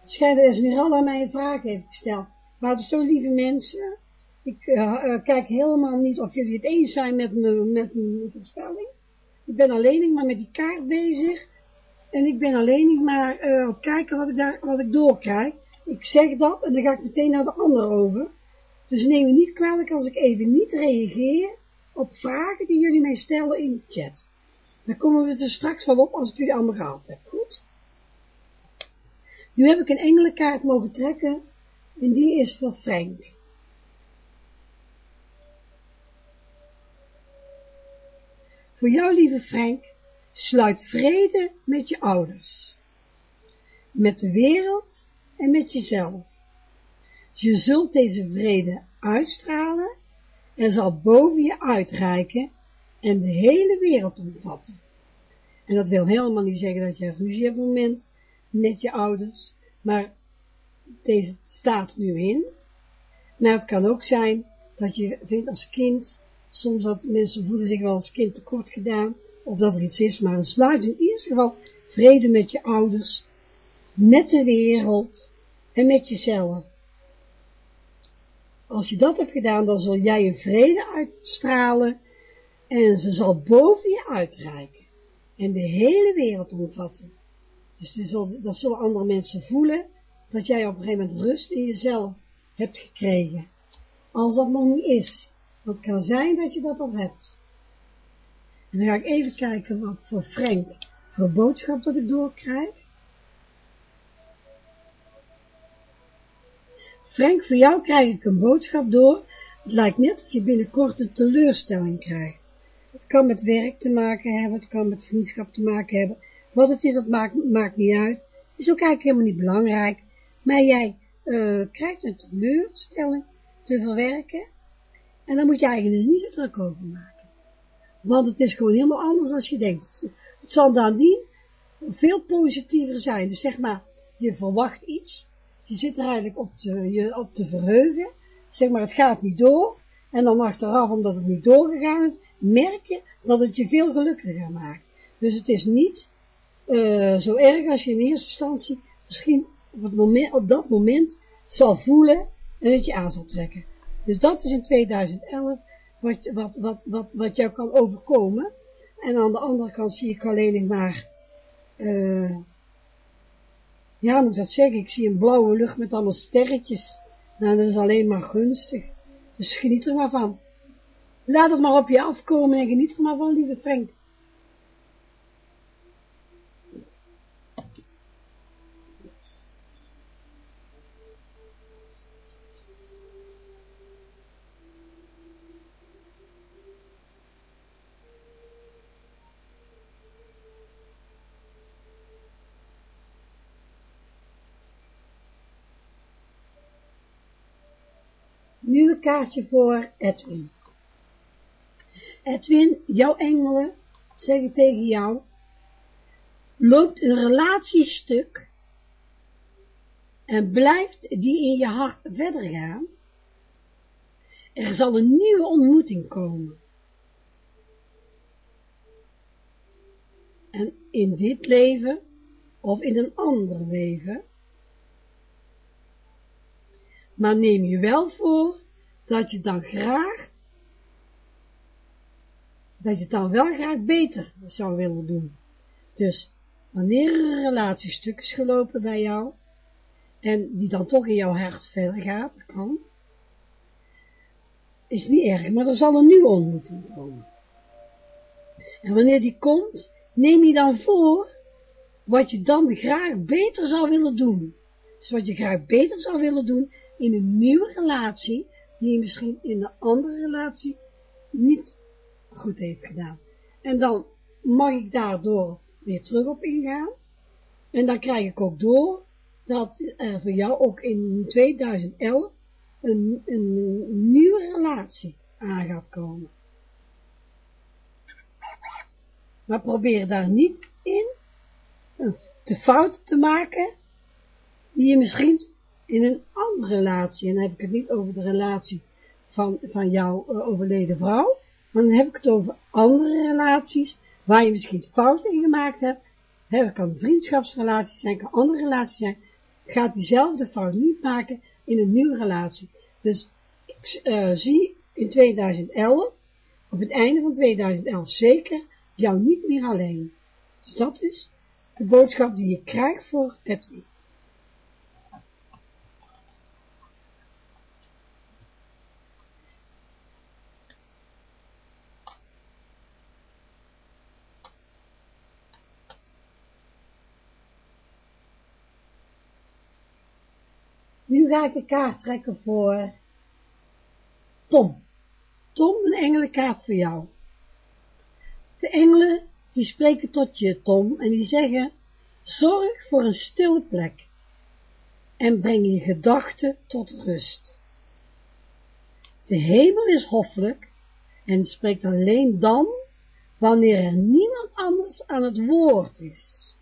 het schijnt dat Esmeralda mij een vraag heeft gesteld. Maar het is zo lieve mensen, ik uh, kijk helemaal niet of jullie het eens zijn met mijn met voorspelling. Ik ben alleen maar met die kaart bezig. En ik ben alleen maar uh, het kijken wat ik, daar, wat ik doorkrijg. Ik zeg dat en dan ga ik meteen naar de ander over. Dus neem me niet kwalijk als ik even niet reageer op vragen die jullie mij stellen in de chat. Daar komen we er straks wel op als ik jullie allemaal gehad heb. Goed? Nu heb ik een engelenkaart mogen trekken en die is voor Frank. Voor jou, lieve Frank, sluit vrede met je ouders, met de wereld en met jezelf. Je zult deze vrede uitstralen en zal boven je uitreiken en de hele wereld omvatten. En dat wil helemaal niet zeggen dat je ruzie hebt het moment met je ouders, maar deze staat nu in. Maar het kan ook zijn dat je vindt als kind, soms dat mensen voelen zich wel als kind tekort gedaan, of dat er iets is, maar sluit in ieder geval vrede met je ouders, met de wereld en met jezelf. Als je dat hebt gedaan, dan zul jij een vrede uitstralen en ze zal boven je uitreiken en de hele wereld omvatten. Dus dat zullen andere mensen voelen, dat jij op een gegeven moment rust in jezelf hebt gekregen. Als dat nog niet is. Want het kan zijn dat je dat al hebt. En dan ga ik even kijken wat voor Frank voor boodschap dat ik doorkrijg. Frank, voor jou krijg ik een boodschap door. Het lijkt net of je binnenkort een teleurstelling krijgt. Het kan met werk te maken hebben, het kan met vriendschap te maken hebben. Wat het is, dat maakt, niet uit. Is ook eigenlijk helemaal niet belangrijk. Maar jij uh, krijgt een teleurstelling te verwerken. En dan moet je eigenlijk niet zo druk over maken. Want het is gewoon helemaal anders dan je denkt. Het zal dan die veel positiever zijn. Dus zeg maar, je verwacht iets. Je zit er eigenlijk op te, je, op te verheugen. Zeg maar, het gaat niet door. En dan achteraf, omdat het niet doorgegaan is, merk je dat het je veel gelukkiger maakt. Dus het is niet uh, zo erg als je in eerste instantie misschien op, het moment, op dat moment zal voelen en het je aan zal trekken. Dus dat is in 2011 wat, wat, wat, wat, wat jou kan overkomen. En aan de andere kant zie ik alleen maar, uh, ja, moet dat zeggen, ik zie een blauwe lucht met allemaal sterretjes. Nou, dat is alleen maar gunstig. Dus geniet er maar van. Laat het maar op je afkomen en geniet er maar van, lieve Frank. Nu een kaartje voor Edwin. Edwin, jouw engelen zeggen tegen jou, loopt een relatiestuk en blijft die in je hart verder gaan, er zal een nieuwe ontmoeting komen. En in dit leven, of in een ander leven, maar neem je wel voor dat je dan graag, dat je het dan wel graag beter zou willen doen. Dus, wanneer er een relatiestuk is gelopen bij jou, en die dan toch in jouw hart verder gaat, dat kan, is niet erg, maar er zal een nieuwe ontmoeting komen. En wanneer die komt, neem je dan voor wat je dan graag beter zou willen doen. Dus wat je graag beter zou willen doen in een nieuwe relatie, die misschien in een andere relatie niet goed heeft gedaan. En dan mag ik daardoor weer terug op ingaan. En dan krijg ik ook door dat er voor jou ook in 2011 een, een nieuwe relatie aan gaat komen. Maar probeer daar niet in te fouten te maken die je misschien in een andere relatie, en dan heb ik het niet over de relatie van, van jouw uh, overleden vrouw, maar dan heb ik het over andere relaties, waar je misschien fouten in gemaakt hebt, dat kan vriendschapsrelaties zijn, kan andere relaties zijn, gaat diezelfde fout niet maken in een nieuwe relatie. Dus ik uh, zie in 2011, op het einde van 2011 zeker, jou niet meer alleen. Dus dat is de boodschap die je krijgt voor Edwin. Nu ga ik een kaart trekken voor Tom. Tom, een engelenkaart voor jou. De engelen, die spreken tot je, Tom, en die zeggen, zorg voor een stille plek en breng je gedachten tot rust. De hemel is hoffelijk en spreekt alleen dan wanneer er niemand anders aan het woord is.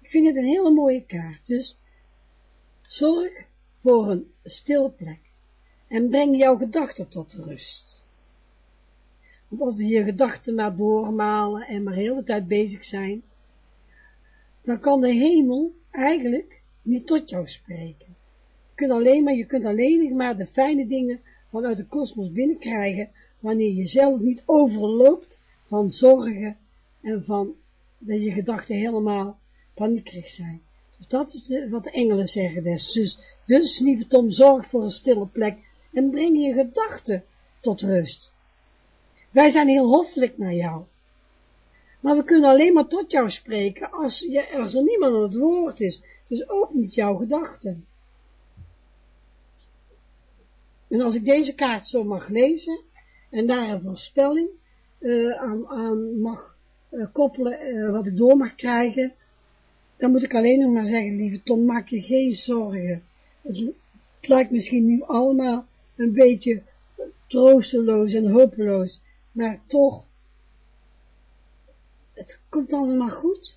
Ik vind het een hele mooie kaart, dus zorg voor een stille plek en breng jouw gedachten tot rust. Want als je gedachten maar doormalen en maar de hele tijd bezig zijn, dan kan de hemel eigenlijk niet tot jou spreken. Je kunt alleen maar, je kunt alleen maar de fijne dingen vanuit de kosmos binnenkrijgen, wanneer je zelf niet overloopt van zorgen en van dat je gedachten helemaal paniekerig zijn. Dus dat is de, wat de engelen zeggen. Dus, dus, dus lieve Tom, zorg voor een stille plek en breng je gedachten tot rust. Wij zijn heel hoffelijk naar jou. Maar we kunnen alleen maar tot jou spreken als, je, als er niemand aan het woord is. Dus ook niet jouw gedachten. En als ik deze kaart zo mag lezen en daar een voorspelling uh, aan, aan, mag uh, koppelen, uh, wat ik door mag krijgen, dan moet ik alleen nog maar zeggen, lieve Tom, maak je geen zorgen. Het, lijkt misschien nu allemaal een beetje troosteloos en hopeloos, maar toch, het komt allemaal goed.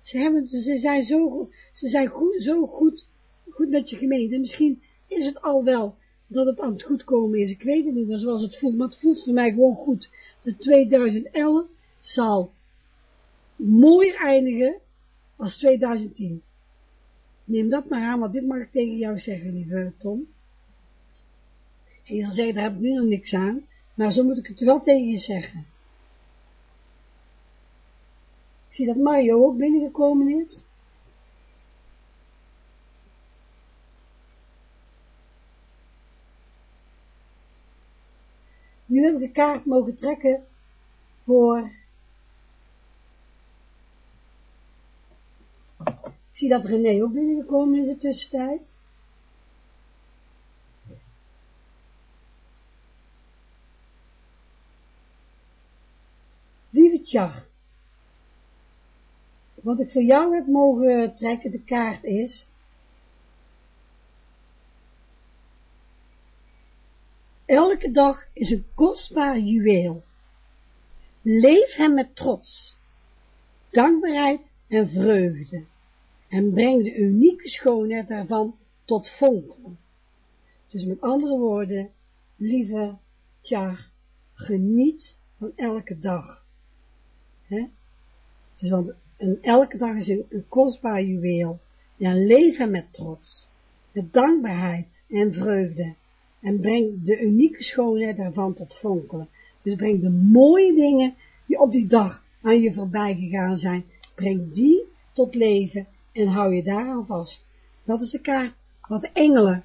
Ze, hebben, ze zijn, zo, ze zijn goed, zo goed, goed met je gemeente. Misschien is het al wel dat het aan het goed komen is. Ik weet het niet, maar zoals het voelt. Maar het voelt voor mij gewoon goed. De 2011 zal mooier eindigen als 2010. Neem dat maar aan, want dit mag ik tegen jou zeggen, lieve Tom. En je zal zeggen, daar heb ik nu nog niks aan. Maar zo moet ik het wel tegen je zeggen. Ik zie dat Mario ook binnengekomen is. Nu heb ik de kaart mogen trekken voor... zie dat René ook binnengekomen is in de tussentijd. Lieve Tja, wat ik voor jou heb mogen trekken, de kaart is, Elke dag is een kostbaar juweel. Leef hem met trots, dankbaarheid en vreugde en breng de unieke schoonheid daarvan tot fonkelen. Dus met andere woorden, lieve tja, geniet van elke dag. He? Dus want een, elke dag is een, kostbaar juweel. Ja, hem met trots, met dankbaarheid en vreugde en breng de unieke schoonheid daarvan tot fonkelen. Dus breng de mooie dingen die op die dag aan je voorbij gegaan zijn, breng die tot leven en hou je daaraan vast. Dat is de kaart wat de engelen,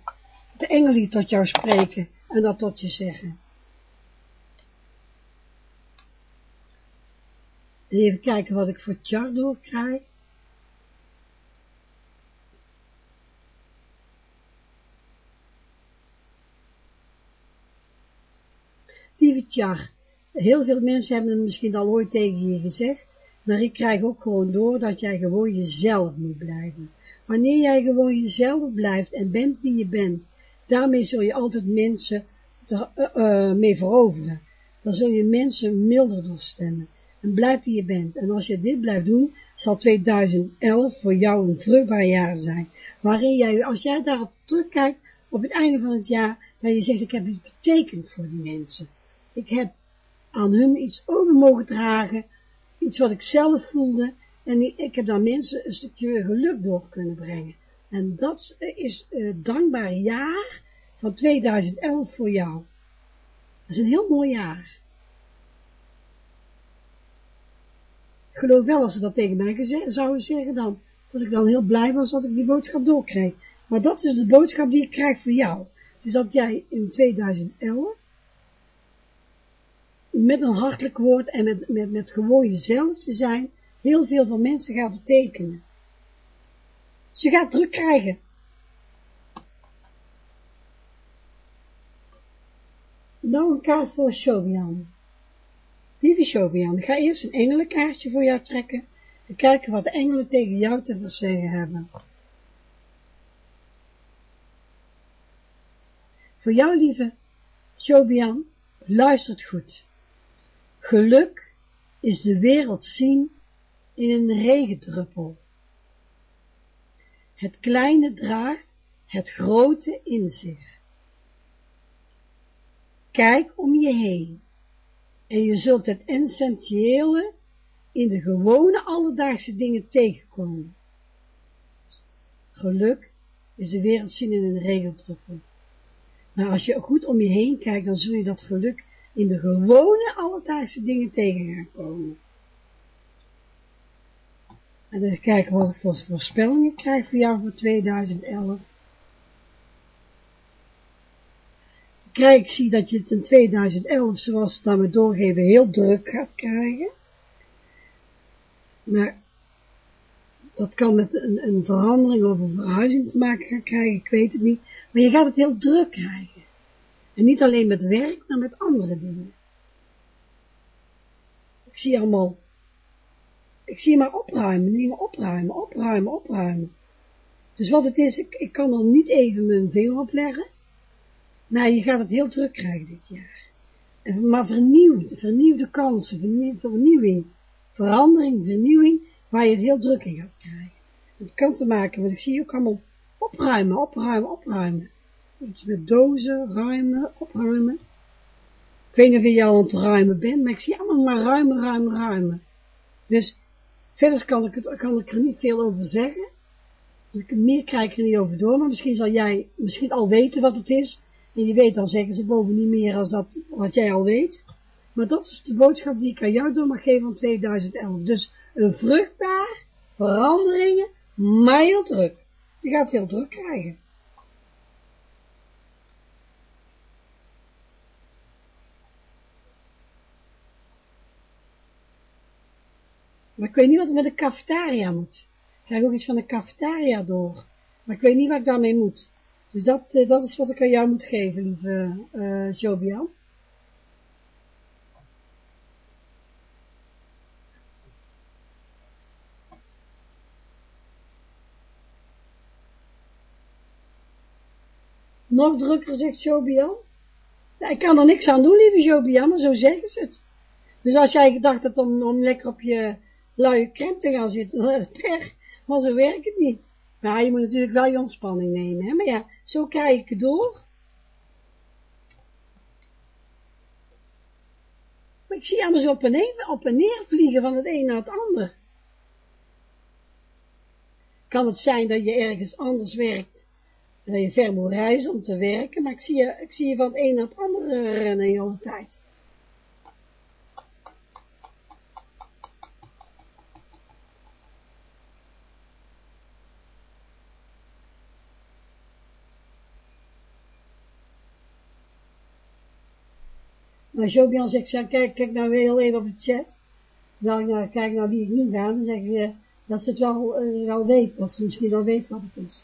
de engelen die tot jou spreken en dat tot je zeggen. En even kijken wat ik voor Tjar doorkrijg. Lieve heel veel mensen hebben het misschien al ooit tegen je gezegd, maar ik krijg ook gewoon door dat jij gewoon jezelf moet blijven. Wanneer jij gewoon jezelf blijft en bent wie je bent, daarmee zul je altijd mensen te, uh, mee veroveren. Dan zul je mensen milder doorstemmen. En blijf wie je bent. En als je dit blijft doen, zal 2011 voor jou een vruchtbaar jaar zijn. Waarin jij, als jij daarop terugkijkt, op het einde van het jaar, dat je zegt, ik heb iets betekend voor die mensen. Ik heb aan hun iets over mogen dragen, iets wat ik zelf voelde, en ik heb daar mensen een stukje geluk door kunnen brengen. En dat is het dankbaar jaar van 2011 voor jou. Dat is een heel mooi jaar. Ik geloof wel als ze dat tegen mij zouden zeggen dan, dat ik dan heel blij was dat ik die boodschap doorkreeg. Maar dat is de boodschap die ik krijg voor jou. Dus dat jij in 2011 met een hartelijk woord en met, met, met gewoon jezelf te zijn, heel veel van mensen gaat betekenen. Ze gaat druk krijgen. Nou een kaart voor Shobian. Lieve Shobian, ga eerst een engelenkaartje voor jou trekken en kijken wat de engelen tegen jou te verzeggen hebben. Voor jou, lieve Shobian, luistert goed. Geluk is de wereld zien in een regendruppel. Het kleine draagt het grote in zich. Kijk om je heen en je zult het essentiële in de gewone alledaagse dingen tegenkomen. Geluk is de wereld zien in een regendruppel. Maar als je goed om je heen kijkt, dan zul je dat geluk in de gewone alledaagse dingen tegen gaan komen. En dan kijken wat ik voor voorspellingen krijg voor jou voor 2011. Kijk, ik zie dat je het in 2011, zoals het dan met doorgeven, heel druk gaat krijgen. Maar dat kan met een, een verandering of een verhuizing te maken gaan krijgen, ik weet het niet. Maar je gaat het heel druk krijgen. En niet alleen met werk, maar met andere dingen. Ik zie allemaal, ik zie maar opruimen, dingen opruimen, opruimen, opruimen. Dus wat het is, ik, ik kan er niet even mijn vinger op leggen, maar je gaat het heel druk krijgen dit jaar. Maar vernieuwde, vernieuwde kansen, vernieuwing, verandering, vernieuwing, waar je het heel druk in gaat krijgen. Het kan te maken, want ik zie ook allemaal opruimen, opruimen, opruimen. Iets met dozen, ruimen, opruimen. Ik weet niet of je al aan het ruimen bent, maar ik zie allemaal maar ruimen, ruimen, ruimen. Dus verder kan ik, het, kan ik er niet veel over zeggen. Meer krijg ik er niet over door, maar misschien zal jij misschien al weten wat het is. En je weet, dan zeggen ze boven niet meer als dat wat jij al weet. Maar dat is de boodschap die ik aan jou door mag geven van 2011. Dus een vruchtbaar, veranderingen, maar heel druk. Je gaat heel druk krijgen. Maar ik weet niet wat er met de cafetaria moet. Ik krijg ook iets van de cafetaria door. Maar ik weet niet wat ik daarmee moet. Dus dat, eh, dat is wat ik aan jou moet geven, lieve uh, Jobian. Nog drukker, zegt Jobian. Ja, ik kan er niks aan doen, lieve Jobian, maar zo zeggen ze het. Dus als jij gedacht hebt om, om lekker op je luie crème te gaan zitten, <laughs> pech. Maar zo werkt het niet. Maar je moet natuurlijk wel je ontspanning nemen, hè. Maar ja, zo krijg ik het door. Maar ik zie anders op en, neer, op en neer vliegen van het een naar het ander. Kan het zijn dat je ergens anders werkt, dat je ver moet reizen om te werken, maar ik zie je, ik zie je van het een naar het andere rennen de hele tijd. Maar Jobian zegt, ja, kijk, kijk nou heel even op het chat. Terwijl ik nou, kijk naar wie ik niet ga, dan zeg ik uh, dat ze het wel, uh, wel weet, dat ze misschien wel weet wat het is.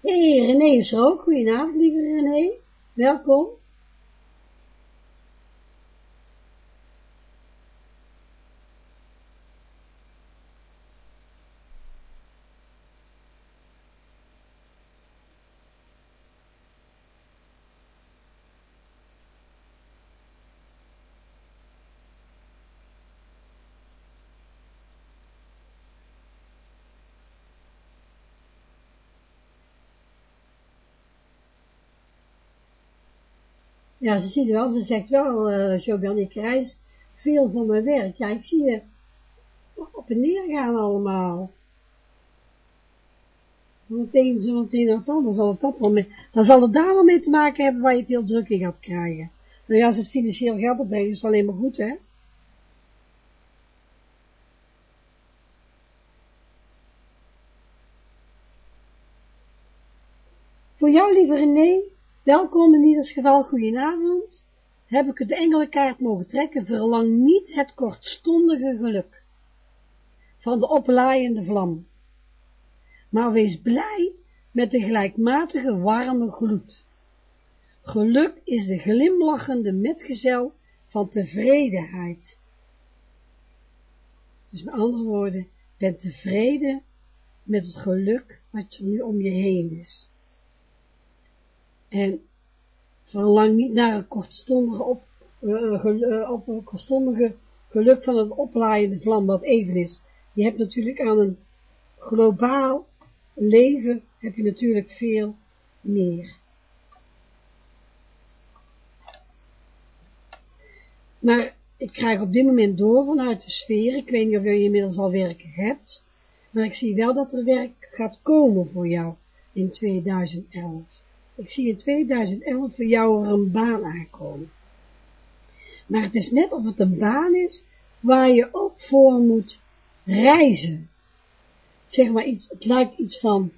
Hé, hey, René is er ook. Goedenavond, lieve René. Welkom. Ja, ze ziet wel, ze zegt wel, uh, Jobian, ik reis veel van mijn werk. Ja, ik zie je op en neer gaan allemaal. Meteen zo meteen naar het dan zal het dat wel mee, dan zal het daar wel mee te maken hebben waar je het heel druk in gaat krijgen. Nou ja, als het financieel geld opbrengt, is het alleen maar goed, hè. Voor jou, lieve René, Welkom in ieder geval, goedenavond. Heb ik de engelenkaart mogen trekken, verlang niet het kortstondige geluk van de oplaaiende vlam, maar wees blij met de gelijkmatige warme gloed. Geluk is de glimlachende metgezel van tevredenheid. Dus met andere woorden, ben tevreden met het geluk wat er nu om je heen is. En verlang niet naar een kortstondige op, uh, kortstondige geluk van het oplaaiende vlam wat even is. Je hebt natuurlijk aan een globaal leven, heb je natuurlijk veel meer. Maar ik krijg op dit moment door vanuit de sfeer, ik weet niet of je inmiddels al werken hebt, maar ik zie wel dat er werk gaat komen voor jou in 2011. Ik zie in 2011 voor jou er een baan aankomen. Maar het is net of het een baan is waar je ook voor moet reizen. Zeg maar iets, het lijkt iets van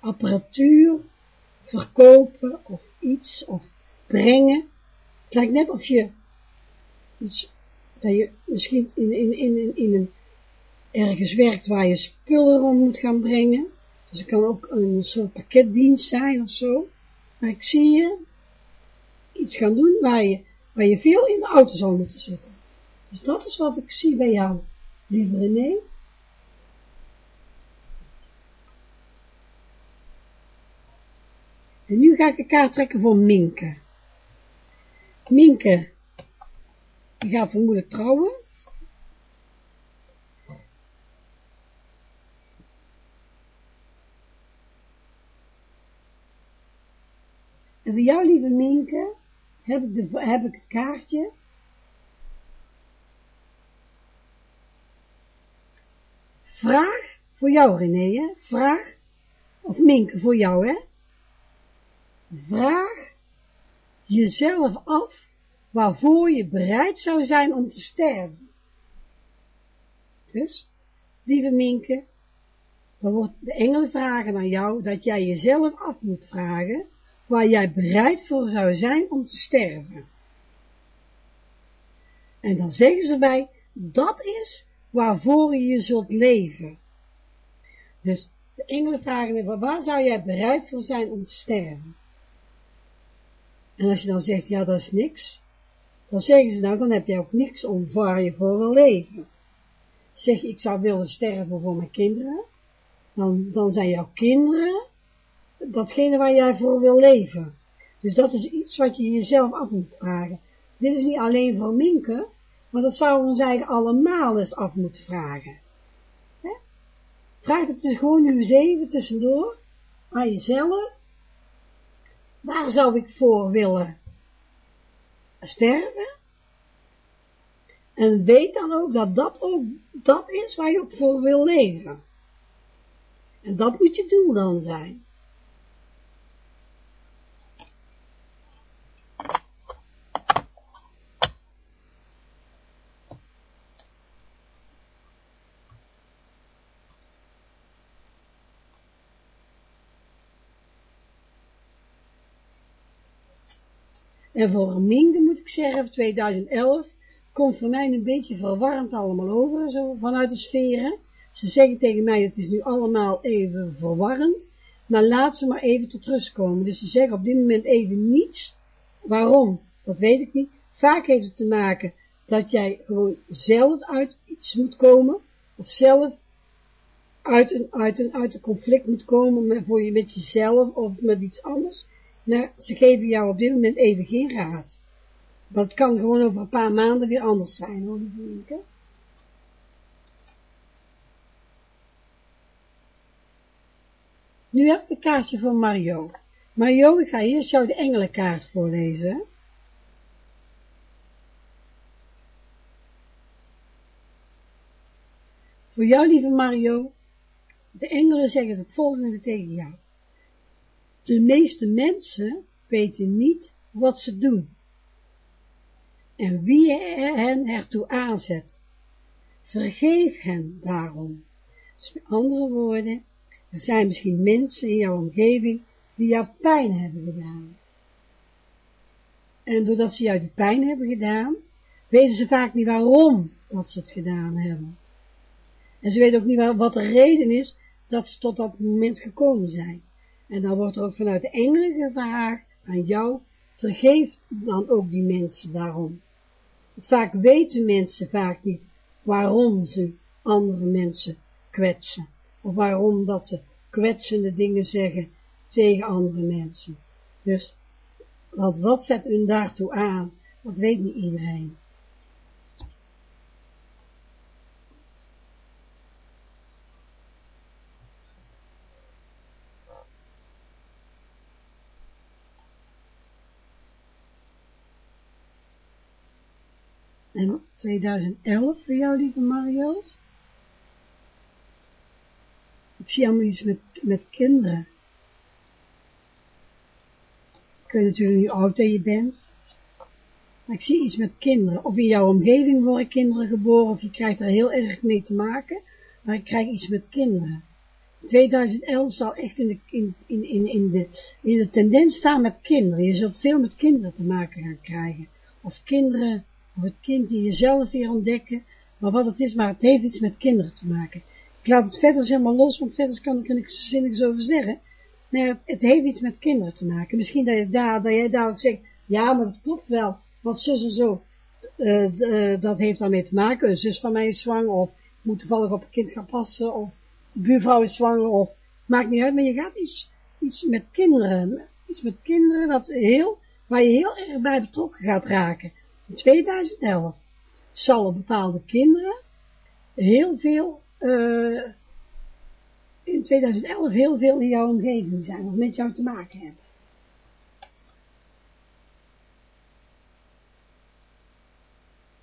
apparatuur, verkopen of iets, of brengen. Het lijkt net of je iets, dat je misschien in, in, in, in een, ergens werkt waar je spullen rond moet gaan brengen. Dus het kan ook een soort pakketdienst zijn of zo. Maar ik zie je iets gaan doen waar je, waar je veel in de auto zal moeten zitten. Dus dat is wat ik zie bij jou, lieve René. En nu ga ik een kaart trekken voor Minke. Minke, die gaat vermoedelijk trouwen. En voor jou, lieve Minke, heb ik, de, heb ik het kaartje. Vraag voor jou, René? Vraag, of Minke, voor jou, hè? Vraag jezelf af waarvoor je bereid zou zijn om te sterven. Dus, lieve Minke, dan wordt de engelen vragen aan jou dat jij jezelf af moet vragen waar jij bereid voor zou zijn om te sterven. En dan zeggen ze bij, dat is waarvoor je zult leven. Dus de engelen vragen, waar zou jij bereid voor zijn om te sterven? En als je dan zegt, ja, dat is niks, dan zeggen ze, nou, dan heb je ook niks om waar je voor wil leven. Zeg ik zou willen sterven voor mijn kinderen, dan, dan zijn jouw kinderen datgene waar jij voor wil leven. Dus dat is iets wat je jezelf af moet vragen. Dit is niet alleen voor Minke, maar dat zouden we eigenlijk allemaal eens af moeten vragen. Vraag het dus gewoon nu eens even tussendoor aan jezelf. Waar zou ik voor willen sterven? En weet dan ook dat dat ook dat is waar je ook voor wil leven. En dat moet je doel dan zijn. En voor Minke moet ik zeggen, 2011, komt voor mij een beetje verwarrend allemaal over, zo vanuit de sferen. Ze zeggen tegen mij, het is nu allemaal even verwarrend, maar laat ze maar even tot rust komen. Dus ze zeggen op dit moment even niets. Waarom? Dat weet ik niet. Vaak heeft het te maken dat jij gewoon zelf uit iets moet komen, of zelf uit een, uit een, uit een conflict moet komen met, voor je, met jezelf of met iets anders. Nou, ze geven jou op dit moment even geen raad. Maar het kan gewoon over een paar maanden weer anders zijn, hoor, lieve Nu heb ik een kaartje van Mario. Mario, ik ga eerst jou de engelenkaart voorlezen. Voor jou, lieve Mario, de engelen zeggen het volgende tegen jou. De meeste mensen weten niet wat ze doen en wie hen ertoe aanzet. Vergeef hen daarom. Dus met andere woorden, er zijn misschien mensen in jouw omgeving die jou pijn hebben gedaan. En doordat ze jou die pijn hebben gedaan, weten ze vaak niet waarom dat ze het gedaan hebben. En ze weten ook niet wat de reden is dat ze tot dat moment gekomen zijn. En dan wordt er ook vanuit de engelen gevraagd aan jou, vergeef dan ook die mensen daarom. Vaak weten mensen vaak niet waarom ze andere mensen kwetsen. Of waarom dat ze kwetsende dingen zeggen tegen andere mensen. Dus, wat, wat zet hun daartoe aan Dat weet niet iedereen. En 2011 voor jou, lieve Mario's? Ik zie allemaal iets met, met kinderen. Ik weet natuurlijk niet hoe oud je bent. Maar ik zie iets met kinderen. Of in jouw omgeving worden kinderen geboren, of je krijgt er heel erg mee te maken. Maar ik krijg iets met kinderen. 2011 zal echt in de, in, in, in, in, de, in de tendens staan met kinderen. Je zult veel met kinderen te maken gaan krijgen. Of kinderen, of het kind die jezelf weer ontdekken. Maar wat het is, maar het heeft iets met kinderen te maken. Ik laat het verder helemaal los, want verder kan ik er niks zinnigs over zeggen. Maar het, heeft iets met kinderen te maken. Misschien dat, je daar, dat jij dadelijk zegt, ja, maar dat klopt wel. Want zus en zo, uh, uh, dat heeft daarmee te maken. Een zus van mij is zwanger, of moet toevallig op een kind gaan passen, of de buurvrouw is zwanger, of maakt niet uit, maar je gaat iets, iets met kinderen, iets met kinderen, dat heel, waar je heel erg bij betrokken gaat raken. In 2011 zal bepaalde kinderen heel veel, uh, in 2011 heel veel in jouw omgeving zijn, of met jou te maken hebben.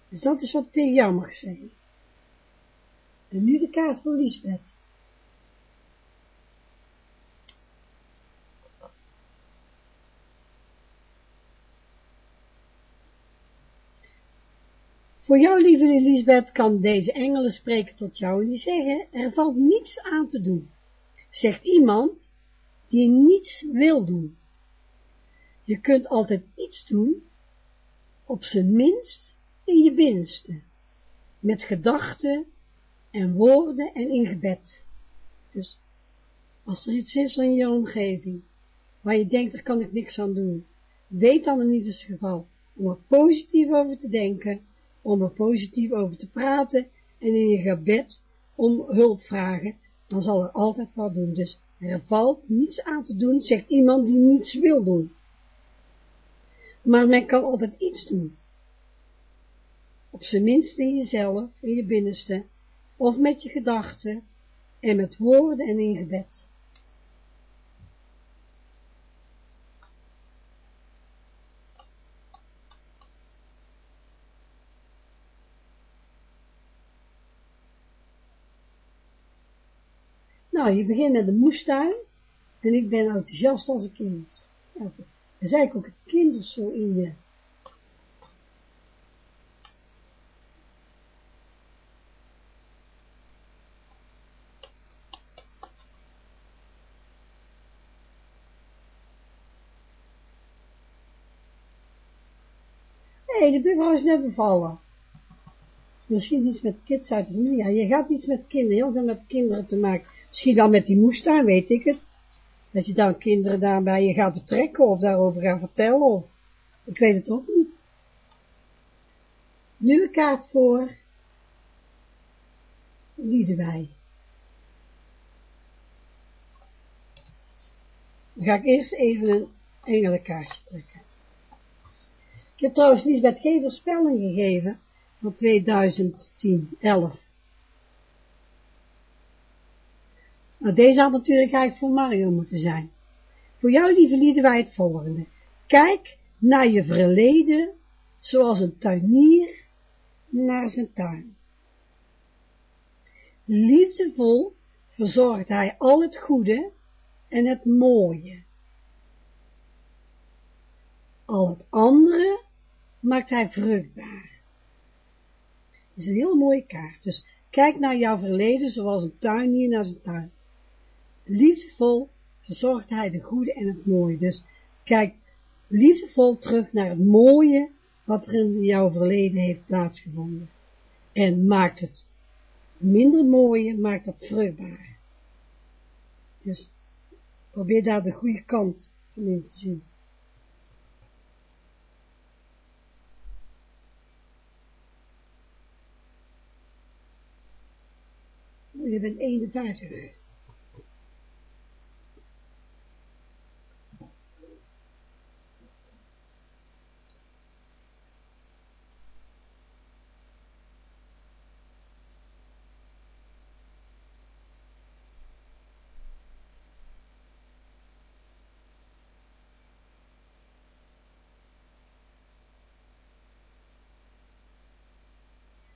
Dus dat is wat ik tegen jou mag zeggen. En nu de kaart voor Lisbeth. Voor jou, lieve Elisabeth, kan deze engelen spreken tot jou en die zeggen, er valt niets aan te doen. Zegt iemand die niets wil doen. Je kunt altijd iets doen, op zijn minst in je binnenste, met gedachten en woorden en in gebed. Dus, als er iets is in je omgeving, waar je denkt, daar kan ik niks aan doen, weet dan in ieder geval om er positief over te denken, om er positief over te praten en in je gebed om hulp vragen, dan zal er altijd wat doen. Dus er valt niets aan te doen, zegt iemand die niets wil doen. Maar men kan altijd iets doen. Op zijn minst in jezelf, in je binnenste, of met je gedachten, en met woorden en in gebed. Nou, je begint met de moestuin, en ik ben enthousiast als een kind. Dat is eigenlijk ook het kind of zo in je. Nee, de buurvrouw is net bevallen. Misschien iets met kids uit de familie. Ja, je gaat iets met kinderen, heel veel met kinderen te maken. Misschien dan met die moestuin, weet ik het. Dat je dan kinderen daarbij je gaat betrekken of daarover gaat vertellen. Of, ik weet het ook niet. Een kaart voor wij. Dan ga ik eerst even een engelenkaartje trekken. Ik heb trouwens Lisbeth geen voorspelling gegeven van 2010, 11. Nou, deze had natuurlijk eigenlijk voor Mario moeten zijn. Voor jou, lieve lieden, wij het volgende. Kijk naar je verleden, zoals een tuinier naar zijn tuin. Liefdevol verzorgt hij al het goede en het mooie. Al het andere maakt hij vruchtbaar. Is een heel mooie kaart. Dus kijk naar jouw verleden zoals een tuinier naar zijn tuin. Liefdevol verzorgt hij de goede en het mooie. Dus kijk liefdevol terug naar het mooie wat er in jouw verleden heeft plaatsgevonden. En maakt het minder mooie, maakt dat vruchtbaar. Dus probeer daar de goede kant van in te zien. 351.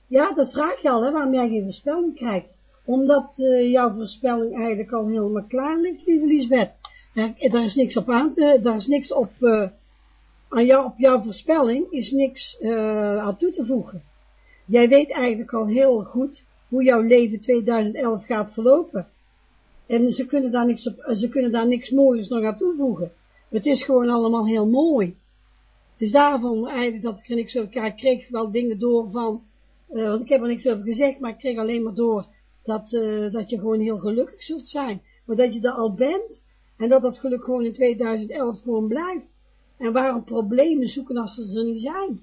Ja, dat vraag je al, hè, waarom jij geen voorspelling krijgt omdat uh, jouw voorspelling eigenlijk al helemaal klaar ligt, lieve Lisbeth. Er, er is niks op aan te, er is niks op, uh, aan jou, op jouw voorspelling is niks aan toe te voegen. Jij weet eigenlijk al heel goed hoe jouw leven 2011 gaat verlopen. En ze kunnen daar niks ze kunnen daar niks moois nog aan toevoegen. Het is gewoon allemaal heel mooi. Het is daarom eigenlijk dat ik er niks over krijg. Ik kreeg wel dingen door van, want ik heb er niks over gezegd, maar ik kreeg alleen maar door dat, uh, dat je gewoon heel gelukkig zult zijn. Maar dat je er al bent en dat dat geluk gewoon in 2011 gewoon blijft. En waarom problemen zoeken als ze er niet zijn.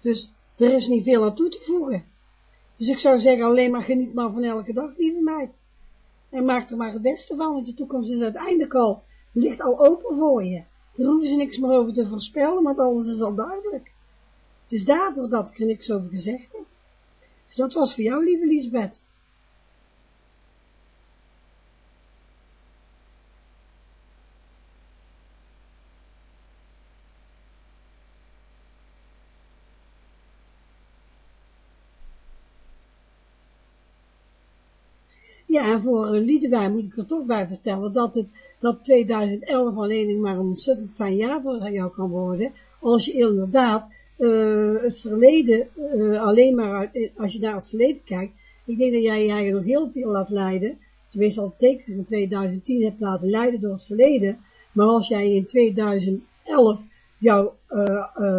Dus er is niet veel aan toe te voegen. Dus ik zou zeggen, alleen maar geniet maar van elke dag, lieve meid. En maak er maar het beste van, want de toekomst is uiteindelijk al, ligt al open voor je. Daar hoeven ze niks meer over te voorspellen, want alles is al duidelijk. Het is daarvoor dat ik er niks over gezegd heb. Dus dat was voor jou, lieve Lisbeth. Ja, en voor Liedewij moet ik er toch bij vertellen dat, het, dat 2011 alleen maar een ontzettend fijn jaar voor jou kan worden, als je inderdaad uh, het verleden uh, alleen maar, uit, als je naar het verleden kijkt, ik denk dat jij je nog heel veel laat leiden, tenminste al tekens in 2010 hebt laten leiden door het verleden, maar als jij in 2011 jouw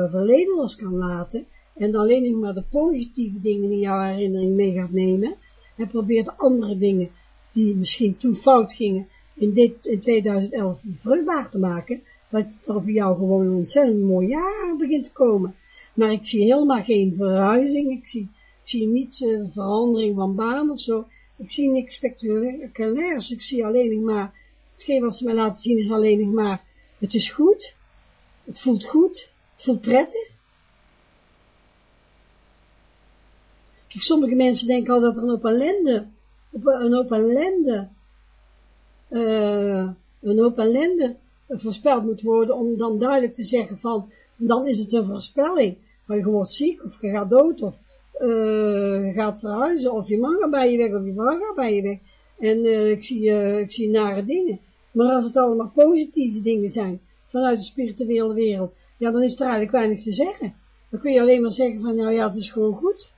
verleden los kan laten, en alleen maar de positieve dingen in jouw herinnering mee gaat nemen, en probeert andere dingen die misschien toen fout gingen in, dit, in 2011 vruchtbaar te maken, dat er voor jou gewoon een ontzettend mooi jaar begint te komen. Maar ik zie helemaal geen verhuizing, ik zie, ik zie niet uh, verandering van baan of zo, ik zie niks spectaculairs, ik zie alleen maar, hetgeen wat ze mij laten zien is alleen maar, het is goed, het voelt goed, het voelt prettig, sommige mensen denken al dat er een hoop ellende, een hoop ellende, uh, een hoop ellende voorspeld moet worden, om dan duidelijk te zeggen van, dan is het een voorspelling. Maar je wordt ziek, of je gaat dood, of uh, je gaat verhuizen, of je man gaat bij je weg, of je vrouw gaat bij je weg. En uh, ik, zie, ik zie nare dingen. Maar als het allemaal positieve dingen zijn, vanuit de spirituele wereld, ja, dan is er eigenlijk weinig te zeggen. Dan kun je alleen maar zeggen van, nou ja, het is gewoon goed.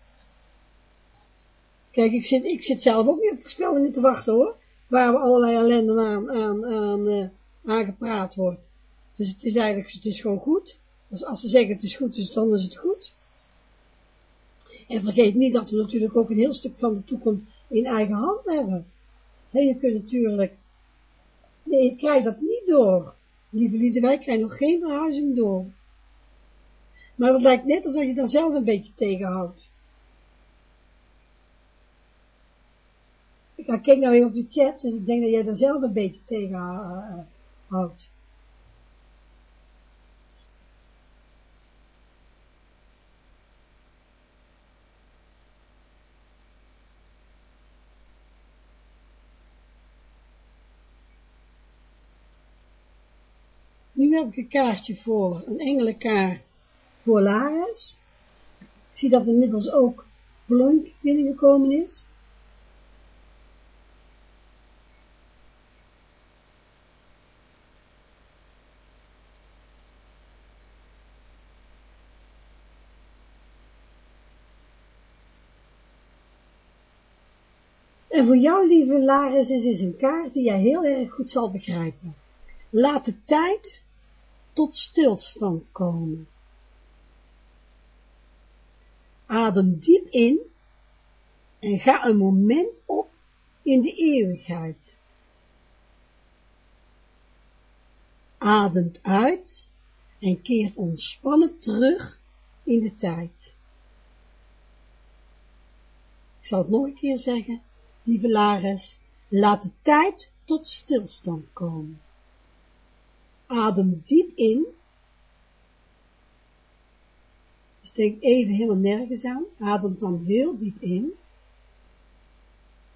Kijk, ik zit, ik zit zelf ook niet op voorspellingen te wachten hoor, waar we allerlei ellende aan, aan, aan, uh, aangepraat wordt. Dus het is eigenlijk, het is gewoon goed. Dus als ze zeggen het is goed, dus dan is het goed. En vergeet niet dat we natuurlijk ook een heel stuk van de toekomst in eigen hand hebben. He, je kunt natuurlijk, nee, je krijgt dat niet door. Lieve lieden, wij krijgen nog geen verhuizing door. Maar het lijkt net alsof je dan zelf een beetje tegenhoudt. Ik kijk nou weer op de chat, dus ik denk dat jij er zelf een beetje tegen uh, houdt. Nu heb ik een kaartje voor, een engelenkaart voor Laris. Ik zie dat inmiddels ook Blonk binnengekomen is. En voor jou, lieve Laris, is het een kaart die jij heel erg goed zal begrijpen. Laat de tijd tot stilstand komen. Adem diep in en ga een moment op in de eeuwigheid. Ademt uit en keert ontspannen terug in de tijd. Ik zal het nog een keer zeggen lieve Laris, laat de tijd tot stilstand komen. Adem diep in. Steek even helemaal nergens aan. Adem dan heel diep in.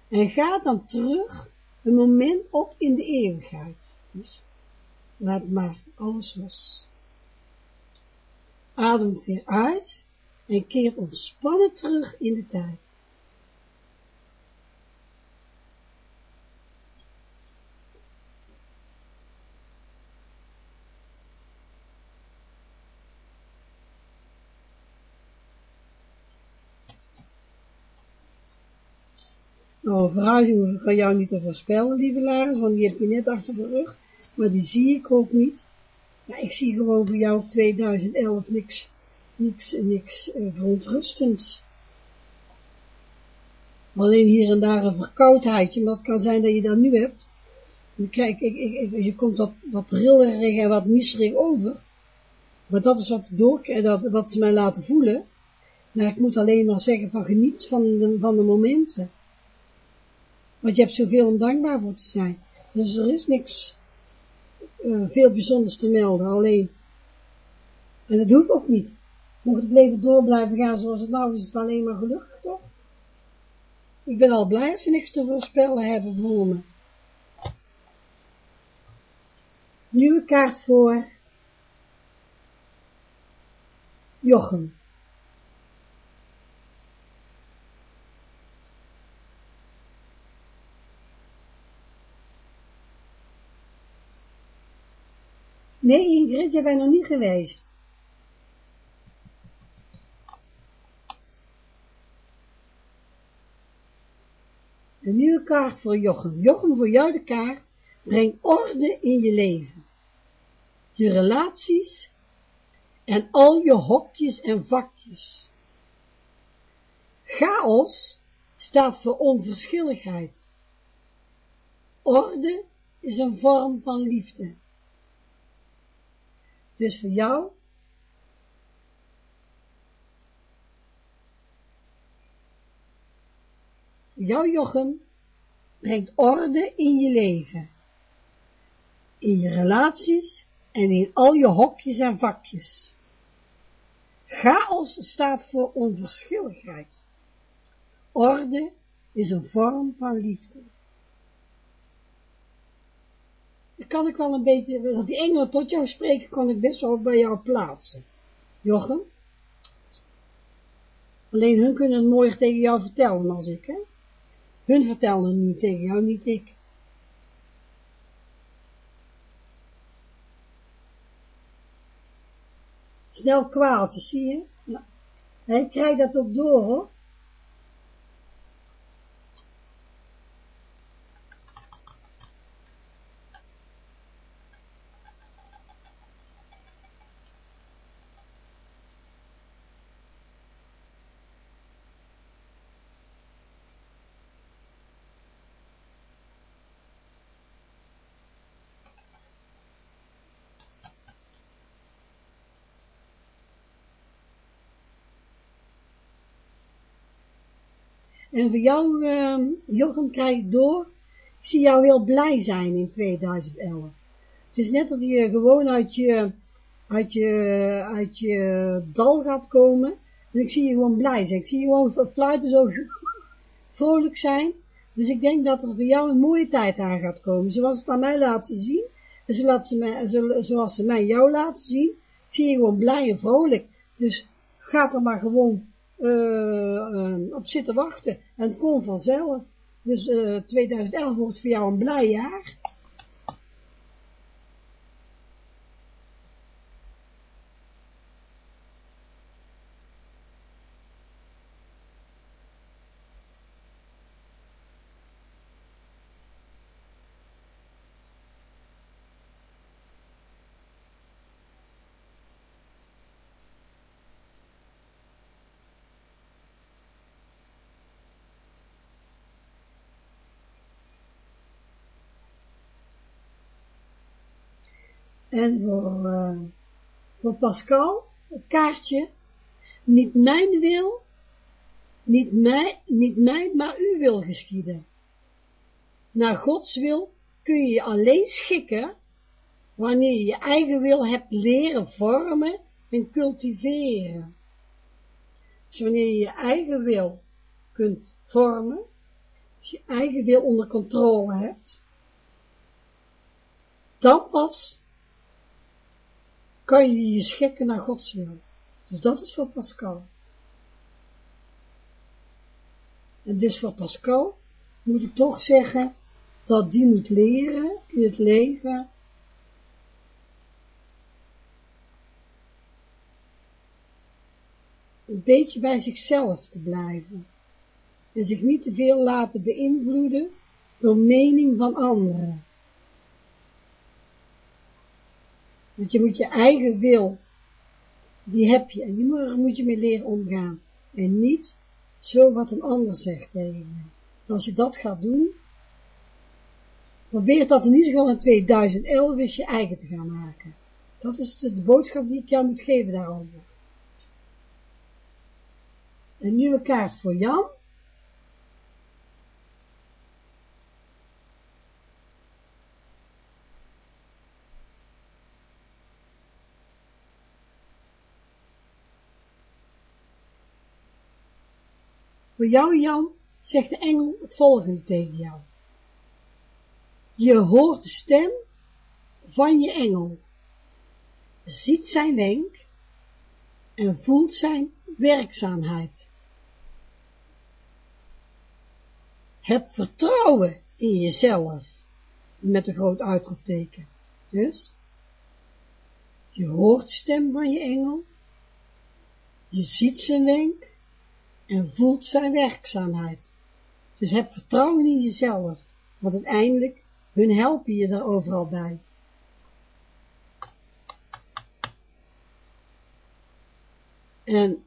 En ga dan terug een moment op in de eeuwigheid. Dus laat maar alles los. Adem weer uit en keert ontspannen terug in de tijd. Nou, verhuizing kan jou niet te voorspellen, lieve Lara, want die heb je net achter de rug, maar die zie ik ook niet. Ja, ik zie gewoon voor jou 2011 niks, niks, niks uh, verontrustends. Alleen hier en daar een verkoudheidje, maar het kan zijn dat je dat nu hebt. Kijk, ik, ik, je komt wat, wat rillerig en wat miserig over. Maar dat is wat, door, dat, wat ze mij laten voelen. Maar ik moet alleen maar zeggen van geniet van de, van de momenten. Want je hebt zoveel om dankbaar voor te zijn. Dus er is niks uh, veel bijzonders te melden, alleen. En dat ik ook niet. Mocht het leven door blijven gaan zoals het nou is, is het alleen maar gelukkig, toch? Ik ben al blij als ze niks te voorspellen hebben voor me. Nieuwe kaart voor Jochem. Nee, Ingrid, jij bent nog niet geweest. Een nieuwe kaart voor Jochem. Jochem, voor jou de kaart. Breng orde in je leven. Je relaties en al je hokjes en vakjes. Chaos staat voor onverschilligheid. Orde is een vorm van liefde. Dus voor jou jouw Jochem brengt orde in je leven, in je relaties en in al je hokjes en vakjes. Chaos staat voor onverschilligheid. Orde is een vorm van liefde. Kan ik wel een beetje, want die engelen tot jou spreken, kan ik best wel bij jou plaatsen. Jochem? Alleen hun kunnen het mooier tegen jou vertellen als ik, hè? Hun vertellen het nu tegen jou, niet ik. Snel kwaad, zie je? Nou, hij krijgt dat ook door, hoor. En voor jou, uh, Jochem, krijg ik door. Ik zie jou heel blij zijn in 2011. Het is net dat je gewoon uit je, uit je, uit je dal gaat komen. En ik zie je gewoon blij zijn. Ik zie je gewoon fluiten zo <laughs> vrolijk zijn. Dus ik denk dat er voor jou een mooie tijd aan gaat komen. Zoals het aan mij laten zien. En zoals ze mij, zoals ze mij jou laten zien. Zie je gewoon blij en vrolijk. Dus ga er maar gewoon uh, op zitten wachten. En het komt vanzelf. Dus uh, 2011 wordt voor jou een blij jaar. En voor, uh, voor Pascal, het kaartje, niet mijn wil, niet mij, niet mij, maar uw wil geschieden. Naar Gods wil kun je je alleen schikken, wanneer je je eigen wil hebt leren vormen en cultiveren. Dus wanneer je je eigen wil kunt vormen, als je eigen wil onder controle hebt, dan pas kan je je schikken naar Gods wil. Dus dat is voor Pascal. En dus voor Pascal moet ik toch zeggen dat die moet leren in het leven een beetje bij zichzelf te blijven en zich niet te veel laten beïnvloeden door mening van anderen. Want je moet je eigen wil, die heb je, en die moet je mee leren omgaan. En niet zo wat een ander zegt tegen je. Als je dat gaat doen, probeer dat in ieder geval in 2011 eens je eigen te gaan maken. Dat is de, de boodschap die ik jou moet geven daarover. Een nieuwe kaart voor Jan. Voor jou, Jan, zegt de engel het volgende tegen jou. Je hoort de stem van je engel, ziet zijn wenk en voelt zijn werkzaamheid. Heb vertrouwen in jezelf, met een groot uitroepteken. Dus, je hoort de stem van je engel, je ziet zijn wenk en voelt zijn werkzaamheid. Dus heb vertrouwen in jezelf, want uiteindelijk, hun helpen je daar overal bij. En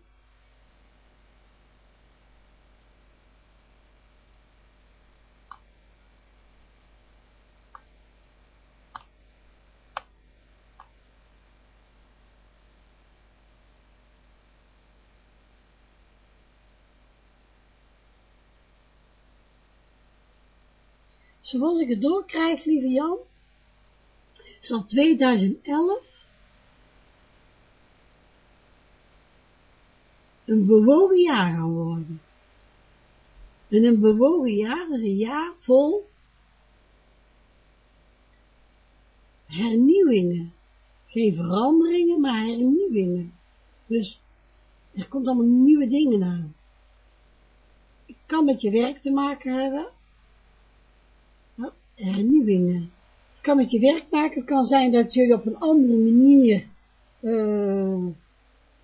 zoals ik het doorkrijg, lieve Jan, zal 2011 een bewogen jaar gaan worden. En een bewogen jaar is een jaar vol hernieuwingen. Geen veranderingen, maar hernieuwingen. Dus er komt allemaal nieuwe dingen aan. Het kan met je werk te maken hebben, hernieuwingen. Het kan met je werk maken, het kan zijn dat je op een andere manier, uh,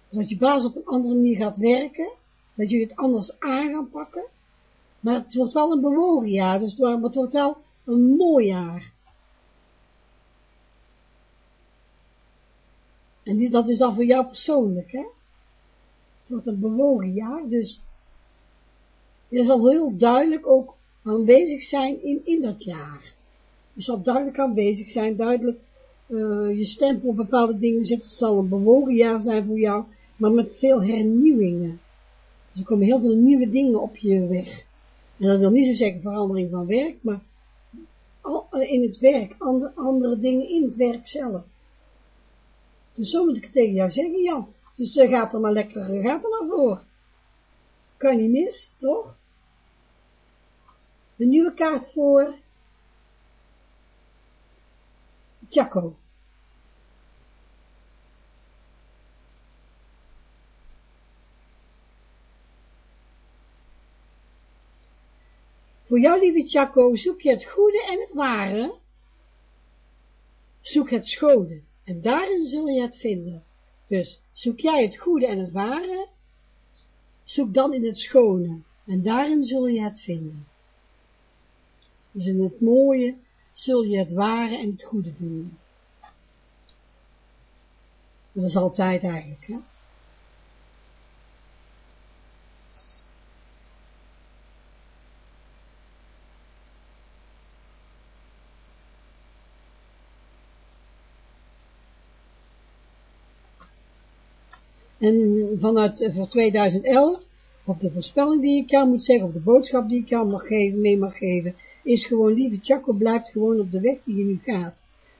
dat je baas op een andere manier gaat werken, dat je het anders aan gaat pakken, maar het wordt wel een bewogen jaar, dus het wordt wel een mooi jaar. En die, dat is dan voor jou persoonlijk, hè? Het wordt een bewogen jaar, dus je zal heel duidelijk ook aanwezig zijn in, in dat jaar. Je zal duidelijk aanwezig zijn, duidelijk uh, je stempel op bepaalde dingen zetten. Het zal een bewogen jaar zijn voor jou, maar met veel hernieuwingen. Dus er komen heel veel nieuwe dingen op je weg. En dat wil niet zo zeggen verandering van werk, maar in het werk, andere, andere dingen in het werk zelf. Dus zo moet ik het tegen jou zeggen, Jan. Dus uh, gaat er maar lekker, gaat er maar voor. Kan niet mis, toch? De nieuwe kaart voor Jaco. Voor jou, lieve Jaco, zoek je het goede en het ware. Zoek het schone en daarin zul je het vinden. Dus zoek jij het goede en het ware, zoek dan in het schone en daarin zul je het vinden. Dus in het mooie zul je het ware en het goede vinden. Dat is altijd eigenlijk, hè. En vanuit voor 2011 of de voorspelling die ik jou moet zeggen, of de boodschap die ik jou mag geven, mee mag geven, is gewoon, lieve Chaco blijft gewoon op de weg die je nu gaat.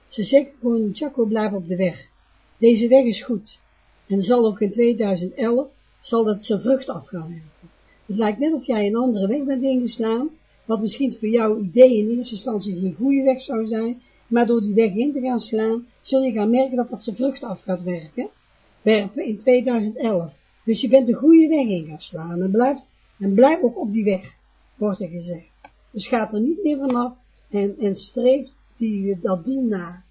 Ze zeggen gewoon, Chaco blijft op de weg. Deze weg is goed. En zal ook in 2011, zal dat zijn vrucht af gaan werken. Het lijkt net of jij een andere weg bent ingeslaan, wat misschien voor jouw idee in eerste instantie geen goede weg zou zijn, maar door die weg in te gaan slaan, zul je gaan merken dat dat zijn vrucht af gaat werken, werpen in 2011. Dus je bent de goede weg in gaan slaan en blijf, en blijf ook op die weg. wordt er gezegd. Dus gaat er niet meer vanaf en, en streeft die, dat doel na.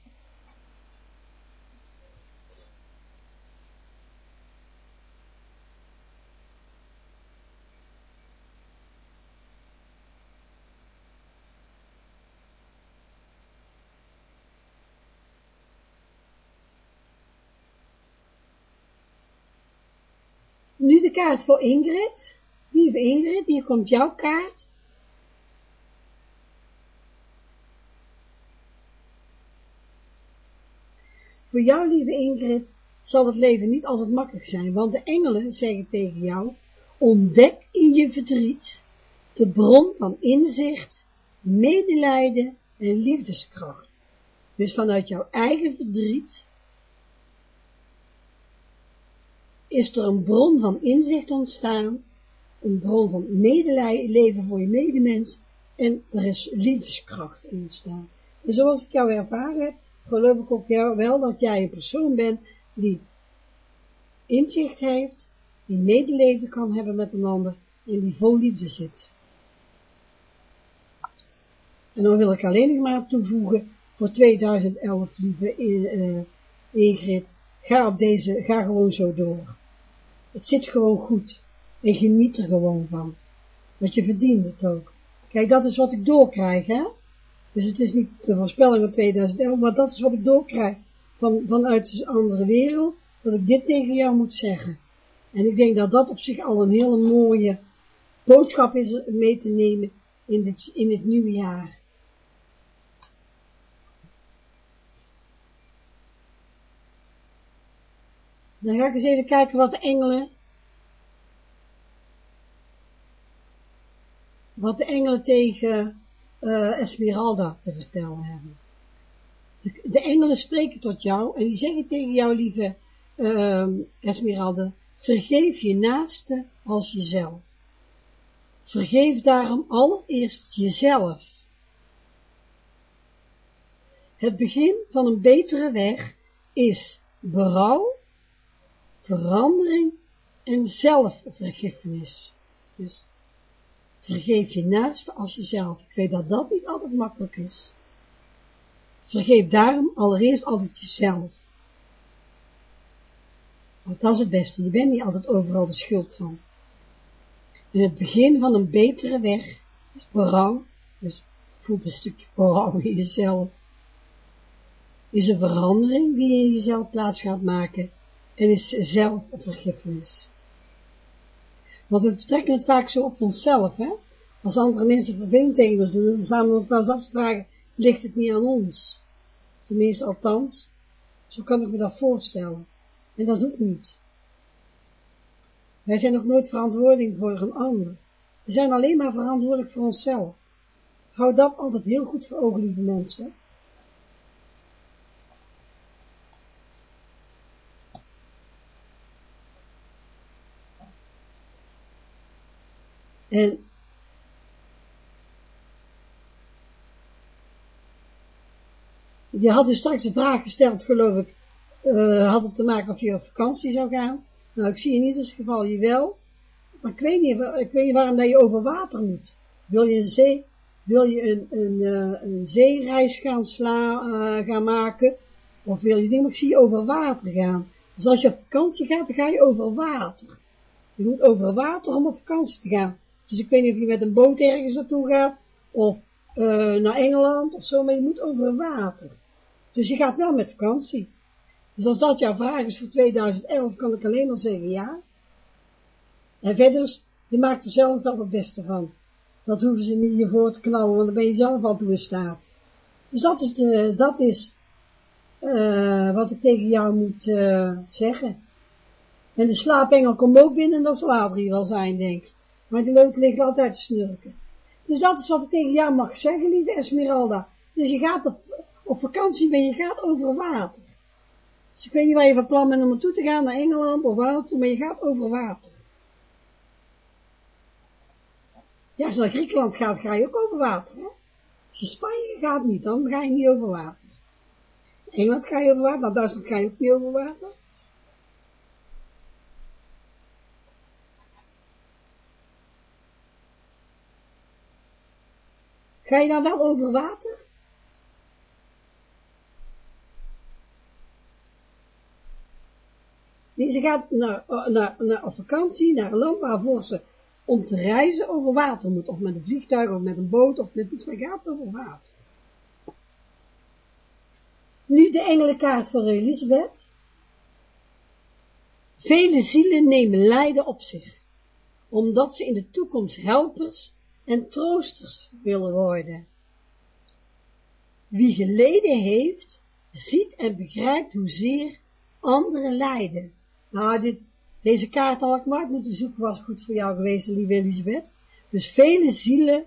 Nu de kaart voor Ingrid. Lieve Ingrid, hier komt jouw kaart. Voor jou, lieve Ingrid, zal het leven niet altijd makkelijk zijn, want de engelen zeggen tegen jou, ontdek in je verdriet de bron van inzicht, medelijden en liefdeskracht. Dus vanuit jouw eigen verdriet is er een bron van inzicht ontstaan, een bron van medelijden voor je medemens en er is liefdeskracht ontstaan. En zoals ik jou ervaren heb, geloof ik ook wel dat jij een persoon bent die inzicht heeft, die medeleven kan hebben met een ander en die vol liefde zit. En dan wil ik alleen nog maar toevoegen, voor 2011, lieve uh, Ingrid, ga op deze, ga gewoon zo door. Het zit gewoon goed. En geniet er gewoon van. Want je verdient het ook. Kijk, dat is wat ik doorkrijg, hè. Dus het is niet de voorspelling van 2011, maar dat is wat ik doorkrijg van, vanuit de andere wereld, dat ik dit tegen jou moet zeggen. En ik denk dat dat op zich al een hele mooie boodschap is mee te nemen in dit, in het nieuwe jaar. Dan ga ik eens even kijken wat de engelen, wat de engelen tegen uh, Esmeralda te vertellen hebben. De, de, engelen spreken tot jou en die zeggen tegen jou, lieve uh, Esmeralda, vergeef je naaste als jezelf. Vergeef daarom allereerst jezelf. Het begin van een betere weg is berouw verandering en zelfvergiffenis. Dus vergeef je naaste als jezelf. Ik weet dat dat niet altijd makkelijk is. Vergeef daarom allereerst altijd jezelf. Want dat is het beste. Je bent niet altijd overal de schuld van. In het begin van een betere weg is berouw, dus voelt een stukje berouw in jezelf, is een verandering die in jezelf plaats gaat maken en is zelfvergiffenis. Want het betrekken het vaak zo op onszelf, hè. Als andere mensen vervelend tegen doen, dan samen we wel eens af te vragen, ligt het niet aan ons? Tenminste, althans, zo kan ik me dat voorstellen. En dat hoeft niet. Wij zijn nog nooit verantwoording voor een ander. We zijn alleen maar verantwoordelijk voor onszelf. Hou dat altijd heel goed voor ogen, lieve mensen. En je had dus straks de vraag gesteld, geloof ik, uh, had het te maken of je op vakantie zou gaan. Nou, ik zie in ieder geval je wel. Maar ik weet niet, ik weet niet waarom dat je over water moet. Wil je een zee, wil je een, een, uh, een zeereis gaan, sla, uh, gaan maken? Of wil je dingen, ik zie je over water gaan. Dus als je op vakantie gaat, dan ga je over water. Je moet over water om op vakantie te gaan. Dus ik weet niet of je met een boot ergens naartoe gaat, of uh, naar Engeland of zo, maar je moet over water. Dus je gaat wel met vakantie. Dus als dat jouw vraag is voor 2011, kan ik alleen maar zeggen ja. En verder, je maakt er zelf wel het beste van. Dat hoeven ze niet je voor te knallen, want dan ben je zelf al toe in staat. Dus dat is, de, dat is uh, wat ik tegen jou moet uh, zeggen. En de slaapengel komt ook binnen, dat zal hier wel zijn, denk ik. Maar de lood ligt altijd te snurken. Dus dat is wat ik tegen jou mag zeggen, lieve Esmeralda. Dus je gaat op, op vakantie, maar je gaat over water. Dus ik weet niet waar je van plan bent om naartoe te gaan, naar Engeland of waar maar je gaat over water. Ja, als je naar Griekenland gaat, ga je ook over water, hè. Als je Spanje gaat niet, dan ga je niet over water. Engeland ga je over water, naar Duitsland ga je ook niet over water. Ga je dan wel over water? Nee, ze gaat naar, naar, naar, op vakantie, naar een land waarvoor ze om te reizen over water moet. Of met een vliegtuig, of met een boot, of met iets, maar gaat over water. Nu de engelenkaart voor Elisabeth. Vele zielen nemen lijden op zich, omdat ze in de toekomst helpers en troosters willen worden. Wie geleden heeft, ziet en begrijpt hoezeer anderen lijden. Nou, dit, deze kaart had ik maar moeten zoeken, was goed voor jou geweest, lieve Elisabeth. Dus vele zielen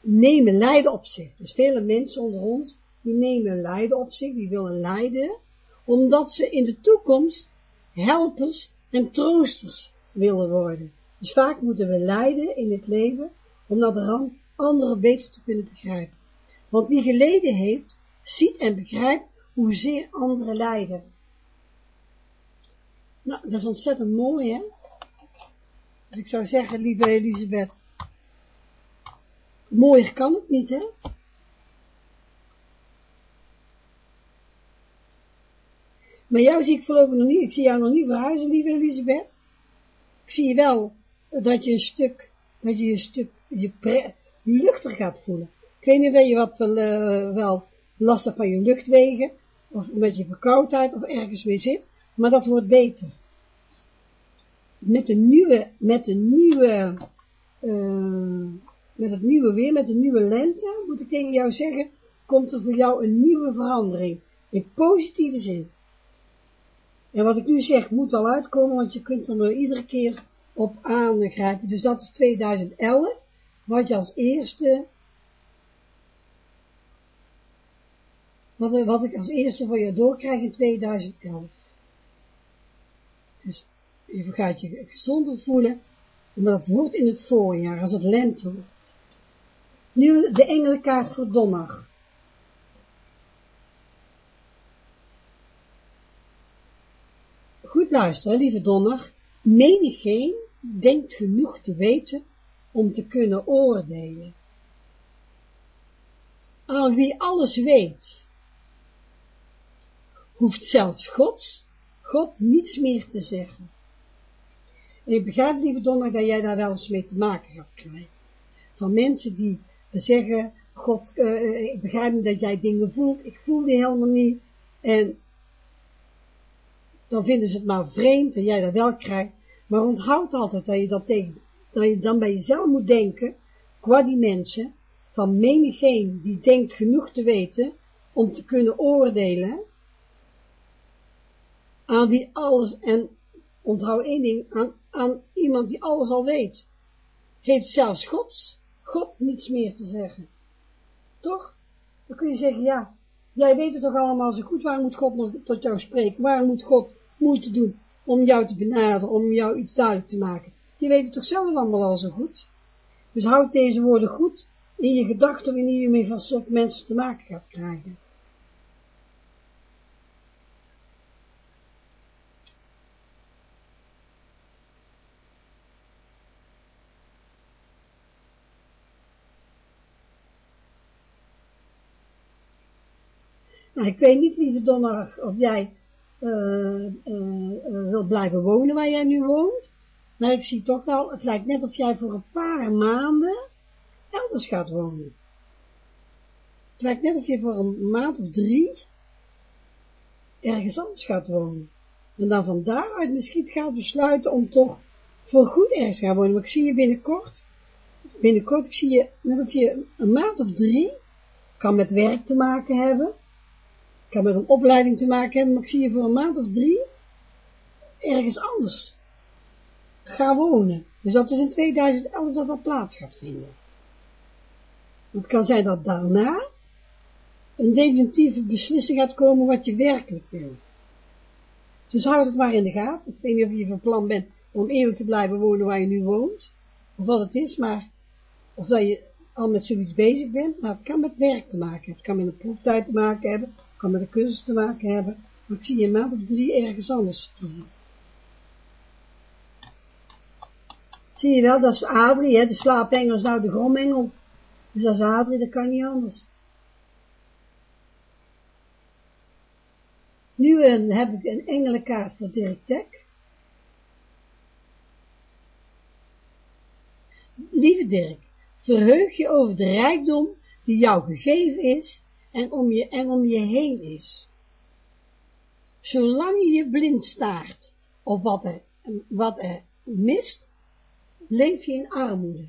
nemen lijden op zich. Dus vele mensen onder ons, die nemen lijden op zich, die willen lijden, omdat ze in de toekomst helpers en troosters willen worden. Dus vaak moeten we lijden in het leven, om de anderen beter te kunnen begrijpen. Want wie geleden heeft, ziet en begrijpt hoezeer anderen lijden. Nou, dat is ontzettend mooi, hè? Dus ik zou zeggen, lieve Elisabeth, mooier kan het niet, hè? Maar jou zie ik voorlopig nog niet, ik zie jou nog niet verhuizen, lieve Elisabeth. Ik zie wel dat je een stuk, dat je een stuk je luchter gaat voelen. Ik weet niet of je wat wel, uh, wel lastig van je luchtwegen, of met je verkoudheid, of ergens weer zit, maar dat wordt beter. Met de nieuwe, met de nieuwe, uh, met het nieuwe weer, met de nieuwe lente, moet ik tegen jou zeggen, komt er voor jou een nieuwe verandering, in positieve zin. En wat ik nu zeg, moet wel uitkomen, want je kunt er iedere keer op aangrijpen. Dus dat is 2011 wat je als eerste, wat, ik als eerste voor je doorkrijg in 2011. Dus je gaat je gezonder voelen, maar dat wordt in het voorjaar, als het lente wordt. Nu de engelenkaart voor donderdag. Goed luisteren, lieve donner. Menigeen denkt genoeg te weten om te kunnen oordelen. Aan wie alles weet, hoeft zelfs Gods, God niets meer te zeggen. En ik begrijp, lieve Donner, dat jij daar wel eens mee te maken gaat krijgen. Van mensen die zeggen, God, uh, ik begrijp dat jij dingen voelt, ik voel die helemaal niet. En dan vinden ze het maar vreemd dat jij dat wel krijgt. Maar onthoud altijd dat je dat tegen dat je dan bij jezelf moet denken, qua die mensen, van menigeen die denkt genoeg te weten, om te kunnen oordelen, aan wie alles, en onthoud één ding, aan, aan iemand die alles al weet, heeft zelfs Gods, God niets meer te zeggen. Toch? Dan kun je zeggen, ja, jij weet het toch allemaal zo goed, waarom moet God nog tot jou spreken, waarom moet God moeite doen om jou te benaderen, om jou iets duidelijk te maken. Je weet het toch zelf allemaal al zo goed. Dus houd deze woorden goed in je gedachten wanneer je mee van soort mensen te maken gaat krijgen. Nou, ik weet niet, lieve donderdag, of jij uh, wilt blijven wonen waar jij nu woont. Maar ik zie toch wel, het lijkt net of jij voor een paar maanden elders gaat wonen. Het lijkt net of je voor een maand of drie ergens anders gaat wonen. En dan van daaruit misschien gaat besluiten om toch voor goed ergens te gaan wonen. Maar ik zie je binnenkort, binnenkort, ik zie je net of je een maand of drie, kan met werk te maken hebben, kan met een opleiding te maken hebben, maar ik zie je voor een maand of drie ergens anders gaan wonen. Dus dat is in 2011 dat dat plaats gaat vinden. Het kan zijn dat daarna een definitieve beslissing gaat komen wat je werkelijk wil. Dus houd het maar in de gaten. Ik weet niet of je van plan bent om eeuwig te blijven wonen waar je nu woont, of wat het is, maar, of dat je al met zoiets bezig bent, maar het kan met werk te maken hebben, het kan met een proeftijd te maken hebben, het kan met een cursus te maken hebben, maar ik zie je een maand of drie ergens anders. Zie je wel, dat is Adrie, hè, de slaapengel is nou de gromengel. Dus als Adrie, dat kan niet anders. Nu uh, heb ik een engelenkaart voor Dirk Tek. Lieve Dirk, verheug je over de rijkdom die jou gegeven is en om je, en om je heen is. Zolang je je blind staart op wat er, wat er mist, leef je in armoede.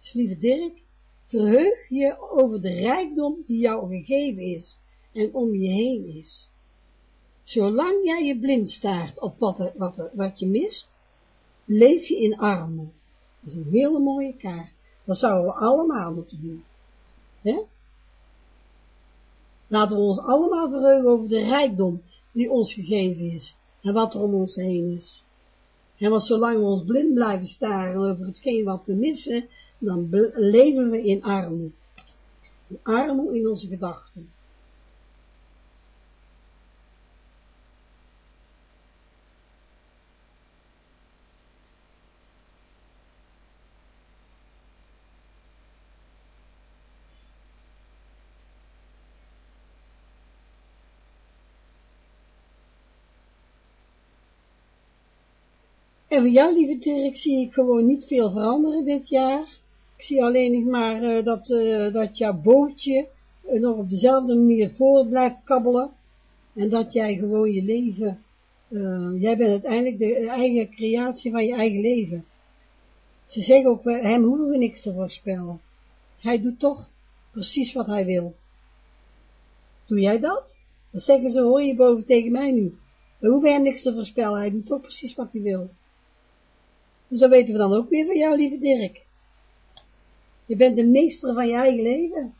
Dus lieve Dirk, verheug je over de rijkdom die jou gegeven is en om je heen is. Zolang jij je blind staart op wat, wat, wat je mist, leef je in armoede. Dat is een hele mooie kaart. Dat zouden we allemaal moeten doen. He? Laten we ons allemaal verheugen over de rijkdom die ons gegeven is en wat er om ons heen is. En want zolang we ons blind blijven staren over hetgeen wat we missen, dan leven we in armoede. Armoede in onze gedachten. En voor jou, lieve Dirk, zie ik gewoon niet veel veranderen dit jaar. Ik zie alleen nog maar uh, dat, uh, dat jouw bootje uh, nog op dezelfde manier voor blijft kabbelen. En dat jij gewoon je leven, jij bent uiteindelijk de eigen creatie van je eigen leven. Ze zeggen ook, hem hoeven we niks te voorspellen. Hij doet toch precies wat hij wil. Doe jij dat? Dat zeggen ze, hoor je boven tegen mij nu. We hoeven hem niks te voorspellen, hij doet toch precies wat hij wil. Dus dat weten we dan ook weer van jou, lieve Dirk. Je bent de meester van je eigen leven.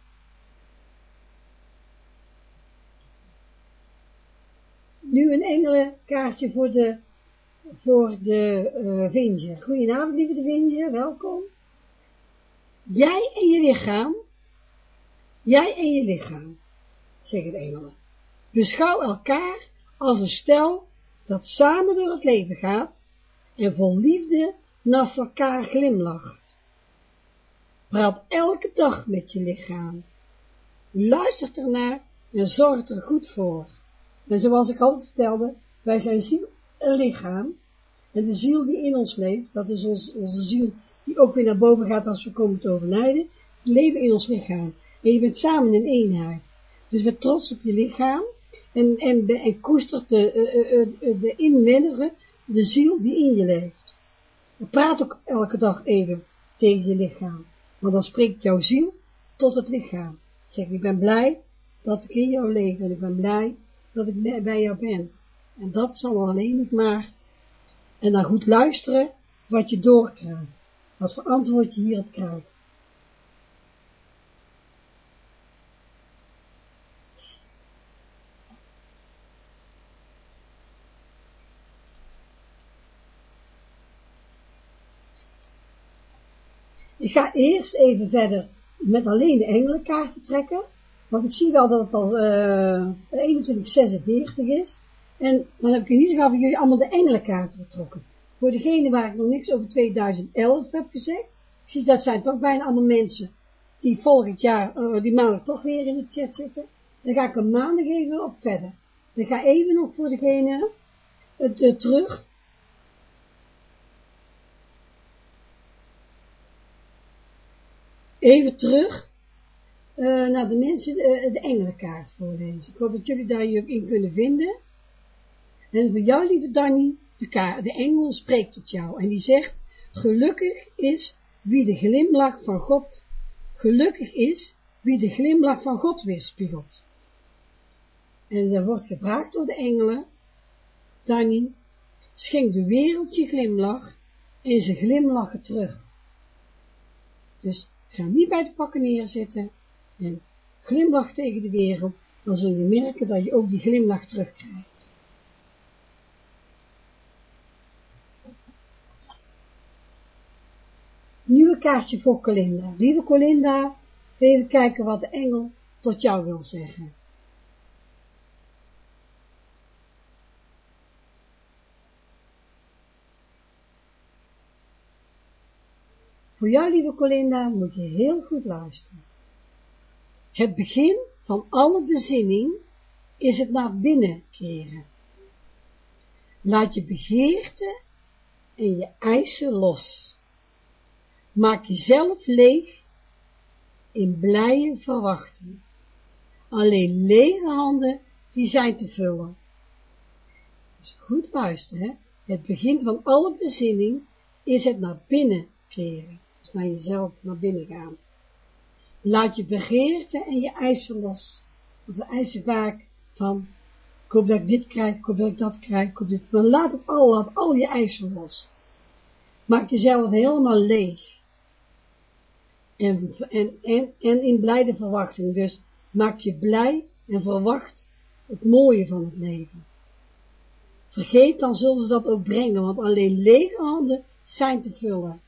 Nu een engelenkaartje voor de, voor de uh, Vinje. Goedenavond, lieve de Vinje, welkom. Jij en je lichaam, jij en je lichaam, zeggen de engelen. Beschouw elkaar als een stel dat samen door het leven gaat en vol liefde naast elkaar glimlacht. Praat elke dag met je lichaam. Luistert ernaar en zorgt er goed voor. En zoals ik altijd vertelde, wij zijn ziel en lichaam. En de ziel die in ons leeft, dat is ons, onze ziel die ook weer naar boven gaat als we komen te overlijden, leven in ons lichaam. En je bent samen een eenheid. Dus wees trots op je lichaam en, en, koestert de, uh, uh, de inwendige, de ziel die in je leeft. Praat ook elke dag even tegen je lichaam. Want dan spreekt jouw ziel tot het lichaam. Zeg, ik ben blij dat ik in jou leef en ik ben blij dat ik bij jou ben. En dat zal alleen maar. En dan goed luisteren wat je doorkrijgt. Wat voor antwoord je hierop krijgt. Ik ga eerst even verder met alleen de engelenkaarten trekken, want ik zie wel dat het al uh, 2146 is. En dan heb ik in ieder geval voor jullie allemaal de engelenkaarten getrokken. Voor degene waar ik nog niks over 2011 heb gezegd, ik zie dat zijn toch bijna allemaal mensen die volgend jaar, uh, die maandag toch weer in de chat zitten. Dan ga ik een maandag even op verder. Dan ga even nog voor degene het, uh, terug even terug uh, naar de mensen uh, de engelenkaart voorlezen. Ik hoop dat jullie daar je in kunnen vinden. En voor jou, lieve Danny, de, de engel spreekt tot jou en die zegt, gelukkig is wie de glimlach van God, gelukkig is wie de glimlach van God weerspiegelt. En er wordt gevraagd door de engelen, Danny, schenk de wereld je glimlach en ze glimlachen terug. Dus Ga niet bij de pakken neerzitten en glimlach tegen de wereld, dan zul je merken dat je ook die glimlach terugkrijgt. Nieuwe kaartje voor Colinda. Lieve Colinda, even kijken wat de engel tot jou wil zeggen. Voor jou, lieve Colinda, moet je heel goed luisteren. Het begin van alle bezinning is het naar binnen keren. Laat je begeerte en je eisen los. Maak jezelf leeg in blije verwachting. Alleen lege handen, die zijn te vullen. Dus goed luisteren, hè? Het begin van alle bezinning is het naar binnen keren. Naar jezelf naar binnen gaan. Laat je begeerte en je eisen los. Want we eisen vaak van, ik hoop dat ik dit krijg, ik hoop dat ik dat krijg, ik hoop dit. Maar laat het al, laat al je eisen los. Maak jezelf helemaal leeg. En, en, en, en in blijde verwachting. Dus maak je blij en verwacht het mooie van het leven. Vergeet, dan zullen ze dat ook brengen, want alleen lege handen zijn te vullen.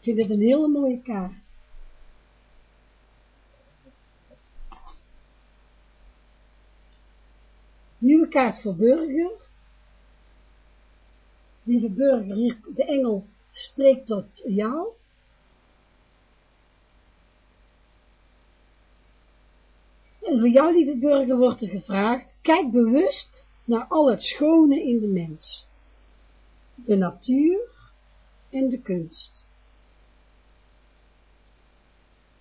Ik vind het een hele mooie kaart. Nieuwe kaart voor burger. Lieve burger, hier, de engel spreekt tot jou. En voor jou, lieve burger, wordt er gevraagd, kijk bewust naar al het schone in de mens, de natuur en de kunst.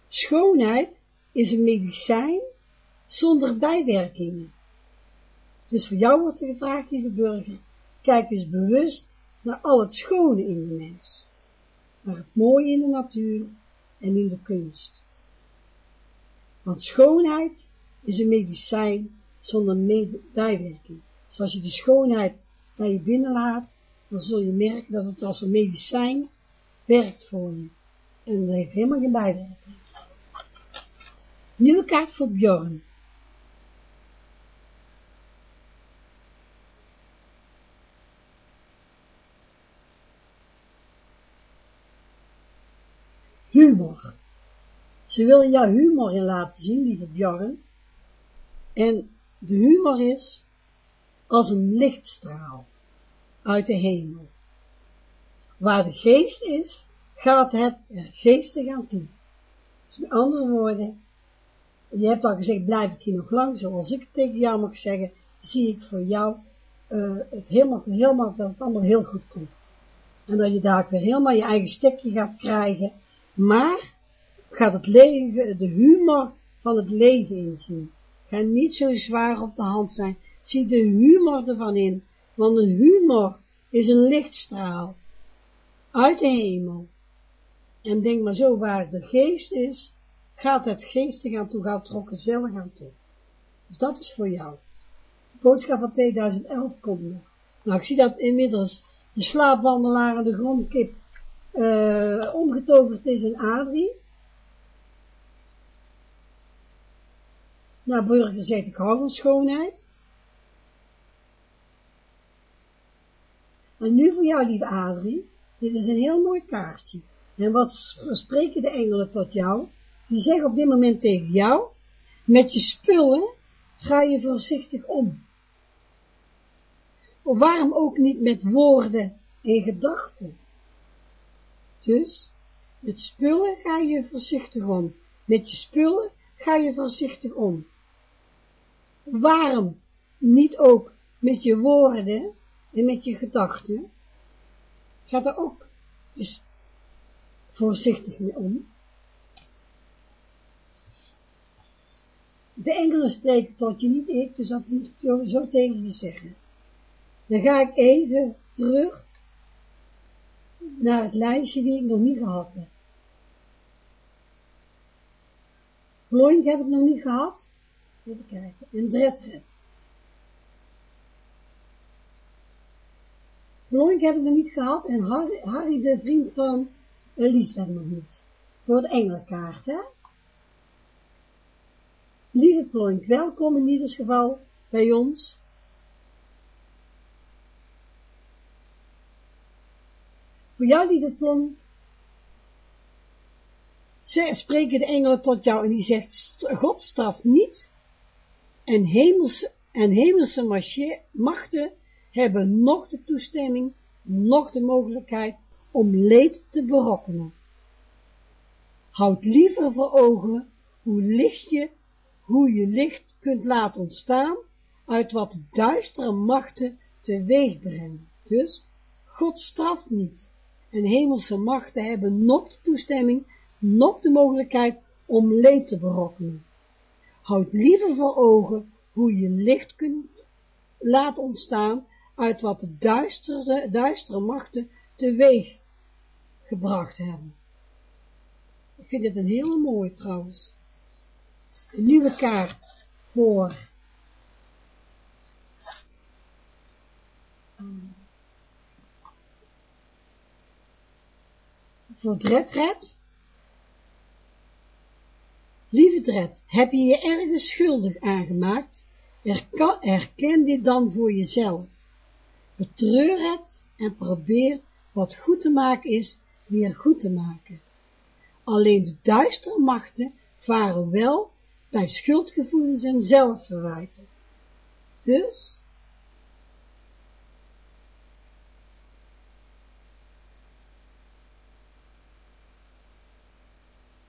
Schoonheid is een medicijn zonder bijwerkingen. Dus voor jou wordt er gevraagd, lieve burger, kijk eens bewust naar al het schone in de mens, naar het mooie in de natuur en in de kunst. Want schoonheid is een medicijn zonder bijwerking. Dus als je de schoonheid naar je binnen laat, dan zul je merken dat het als een medicijn werkt voor je. En dat heeft helemaal geen bijwerking. Nieuwe kaart voor Bjorn. Humor. Ze willen jou humor in laten zien, lieve Bjorn. En de humor is als een lichtstraal uit de hemel. Waar de geest is, gaat het er geestig aan toe. Dus met andere woorden, je hebt al gezegd, blijf ik hier nog lang, zoals ik het tegen jou mag zeggen, zie ik voor jou uh, het helemaal, helemaal, dat het allemaal heel goed komt. En dat je daar weer helemaal je eigen stekje gaat krijgen, maar gaat het leven, de humor van het leven inzien. Ga niet zo zwaar op de hand zijn, zie de humor ervan in, want een humor is een lichtstraal uit de hemel. En denk maar zo, waar de geest is, gaat het geestig aan toe, gaat trokken zelf aan toe. Dus dat is voor jou. De boodschap van 2011 komt nog. Nou, ik zie dat inmiddels de slaapwandelaar en de grondkip uh, omgetoverd is in Adrie. Nou, burger zegt, ik hou van schoonheid. En nu voor jou, lieve Adrie, dit is een heel mooi kaartje. En wat spreken de engelen tot jou? Die zeggen op dit moment tegen jou, met je spullen ga je voorzichtig om. Of waarom ook niet met woorden en gedachten? Dus, met spullen ga je voorzichtig om. Met je spullen ga je voorzichtig om. Waarom niet ook met je woorden en met je gedachten? Ga er ook dus voorzichtig mee om. De engelen spreken tot je niet ik, dus dat moet ik zo tegen je zeggen. Dan ga ik even terug naar het lijstje die ik nog niet gehad heb. Bloink heb ik nog niet gehad. Even kijken. En Dredred. Bloink heb ik nog niet gehad. En Harry, de vriend van Lisbeth nog niet. Voor de engelenkaart, hè. Lieve Ploink, welkom in ieder geval bij ons. Voor jou, lieve Plonk, spreken de engelen tot jou en die zegt, God straft niet en hemelse, en hemelse machten hebben nog de toestemming, nog de mogelijkheid om leed te berokkenen. Houd liever voor ogen hoe licht je, hoe je licht kunt laten ontstaan uit wat duistere machten teweeg brengen. Dus, God straft niet. En hemelse machten hebben nog de toestemming, nog de mogelijkheid om leed te berokkenen. Houd liever voor ogen hoe je licht kunt laten ontstaan uit wat duistere, duistere machten teweeg gebracht hebben. Ik vind dit een hele mooie trouwens. Een nieuwe kaart voor voor Dredred. Lieve Dred, heb je je ergens schuldig aangemaakt? Erken dit dan voor jezelf. Betreur het en probeer wat goed te maken is, weer goed te maken. Alleen de duistere machten varen wel bij schuldgevoelens en zelfverwijten. Dus,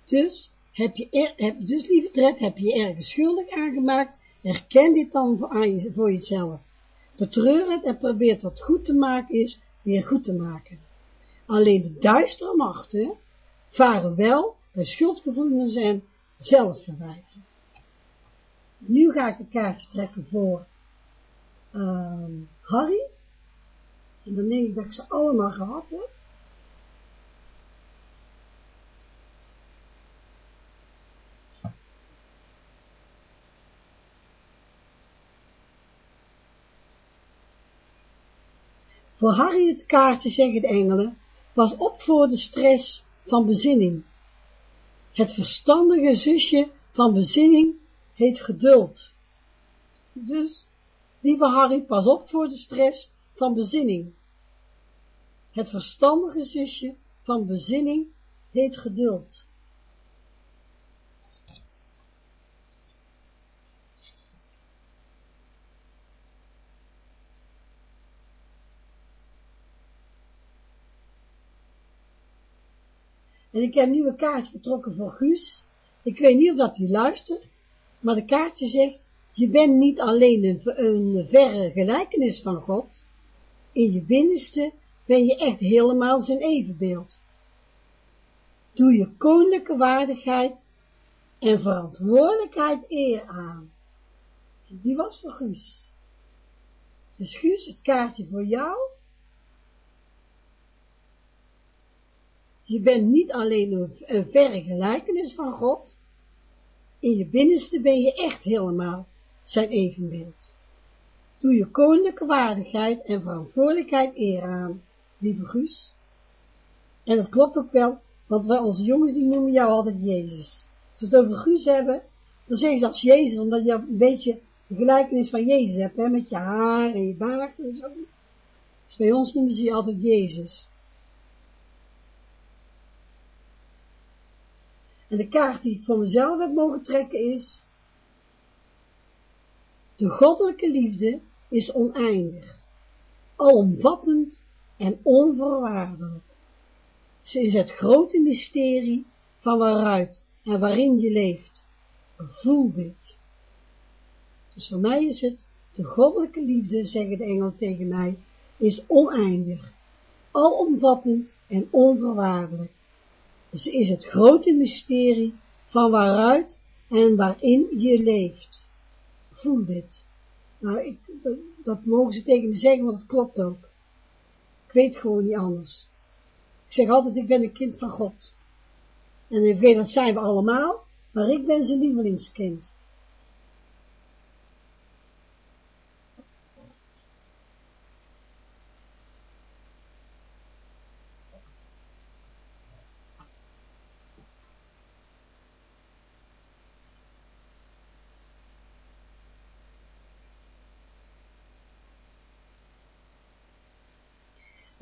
dus, heb je er, heb, dus lieve Tred, heb je ergens schuldig aangemaakt, herken dit dan voor, aan voor jezelf. Betreur het en probeer wat goed te maken is, weer goed te maken. Alleen de duistere machten varen wel bij schuldgevoelens en zelfverwijzen. Nu ga ik een kaartje trekken voor uh, Harry. En dan denk ik dat ik ze allemaal gehad heb. Voor Harry het kaartje, zeggen de engelen, was op voor de stress van bezinning. Het verstandige zusje van bezinning heet geduld. Dus, lieve Harry, pas op voor de stress van bezinning. Het verstandige zusje van bezinning heet geduld. En ik heb nu een kaartje getrokken voor Guus. Ik weet niet of dat hij luistert, maar de kaartje zegt, je bent niet alleen een, verre gelijkenis van God, in je binnenste ben je echt helemaal zijn evenbeeld. Doe je koninklijke waardigheid en verantwoordelijkheid eer aan. die was voor Guus. Dus Guus, het kaartje voor jou, Je bent niet alleen een, een verre gelijkenis van God, in je binnenste ben je echt helemaal zijn evenbeeld. Doe je koninklijke waardigheid en verantwoordelijkheid eer aan, lieve Guus. En dat klopt ook wel, want wij, onze jongens die noemen jou altijd Jezus. Als we het over Guus hebben, dan zeggen ze als Jezus, omdat je een beetje de gelijkenis van Jezus hebt, hè, met je haar en je baard en zo. Dus bij ons noemen ze je altijd Jezus. En de kaart die ik voor mezelf heb mogen trekken is, de goddelijke liefde is oneindig, alomvattend en onvoorwaardelijk. Ze is het grote mysterie van waaruit en waarin je leeft. Voel dit. Dus voor mij is het, de goddelijke liefde, zeggen de engel tegen mij, is oneindig, alomvattend en onvoorwaardelijk. Is het grote mysterie van waaruit en waarin je leeft. Voel dit. Nou, ik, dat, mogen ze tegen me zeggen, want het klopt ook. Ik weet gewoon niet anders. Ik zeg altijd, ik ben een kind van God. En ik weet, dat zijn we allemaal, maar ik ben zijn lievelingskind.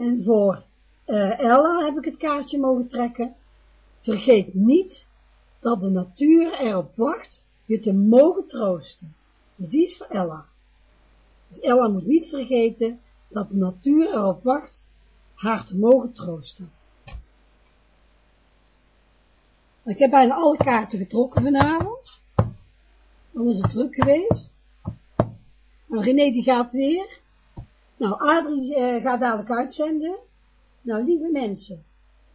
En voor uh, Ella heb ik het kaartje mogen trekken. Vergeet niet dat de natuur erop wacht je te mogen troosten. Dus die is voor Ella. Dus Ella moet niet vergeten dat de natuur erop wacht haar te mogen troosten. Ik heb bijna alle kaarten getrokken vanavond. Dan is het druk geweest. Nou, René die gaat weer. Nou, Adrie uh, gaat dadelijk uitzenden. Nou, lieve mensen.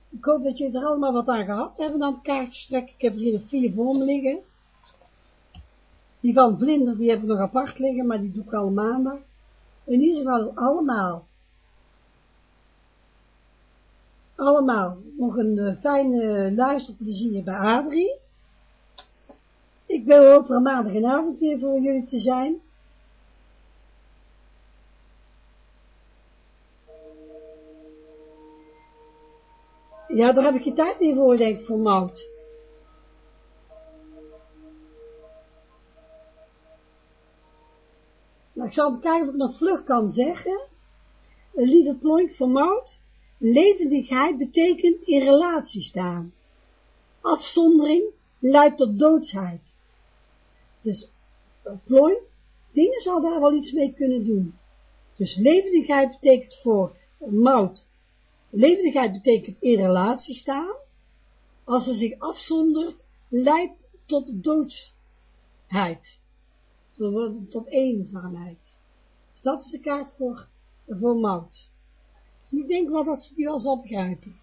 Ik hoop dat jullie er allemaal wat aan gehad hebben dan het kaartjes trekken. Ik heb er hier vier voor liggen. Die van Vlinder, die hebben nog apart liggen, maar die doe ik al maandag. In ieder geval allemaal. Allemaal nog een uh, fijne luisterplezier bij Adrie. Ik ben ook voor maandag en avond weer voor jullie te zijn. Ja, daar heb ik je tijd niet voor, denk ik, voor Mout. Nou, ik zal kijken of ik nog vlug kan zeggen. Lieve plonk voor Mout. Levendigheid betekent in relatie staan. Afzondering leidt tot doodsheid. Dus plooi, dingen zal daar wel iets mee kunnen doen. Dus levendigheid betekent voor mout. Levendigheid betekent in relatie staan. Als ze zich afzondert, leidt tot doodsheid. Tot eenzaamheid. Dus dat is de kaart voor, voor mout. Ik denk wel dat ze die wel zal begrijpen.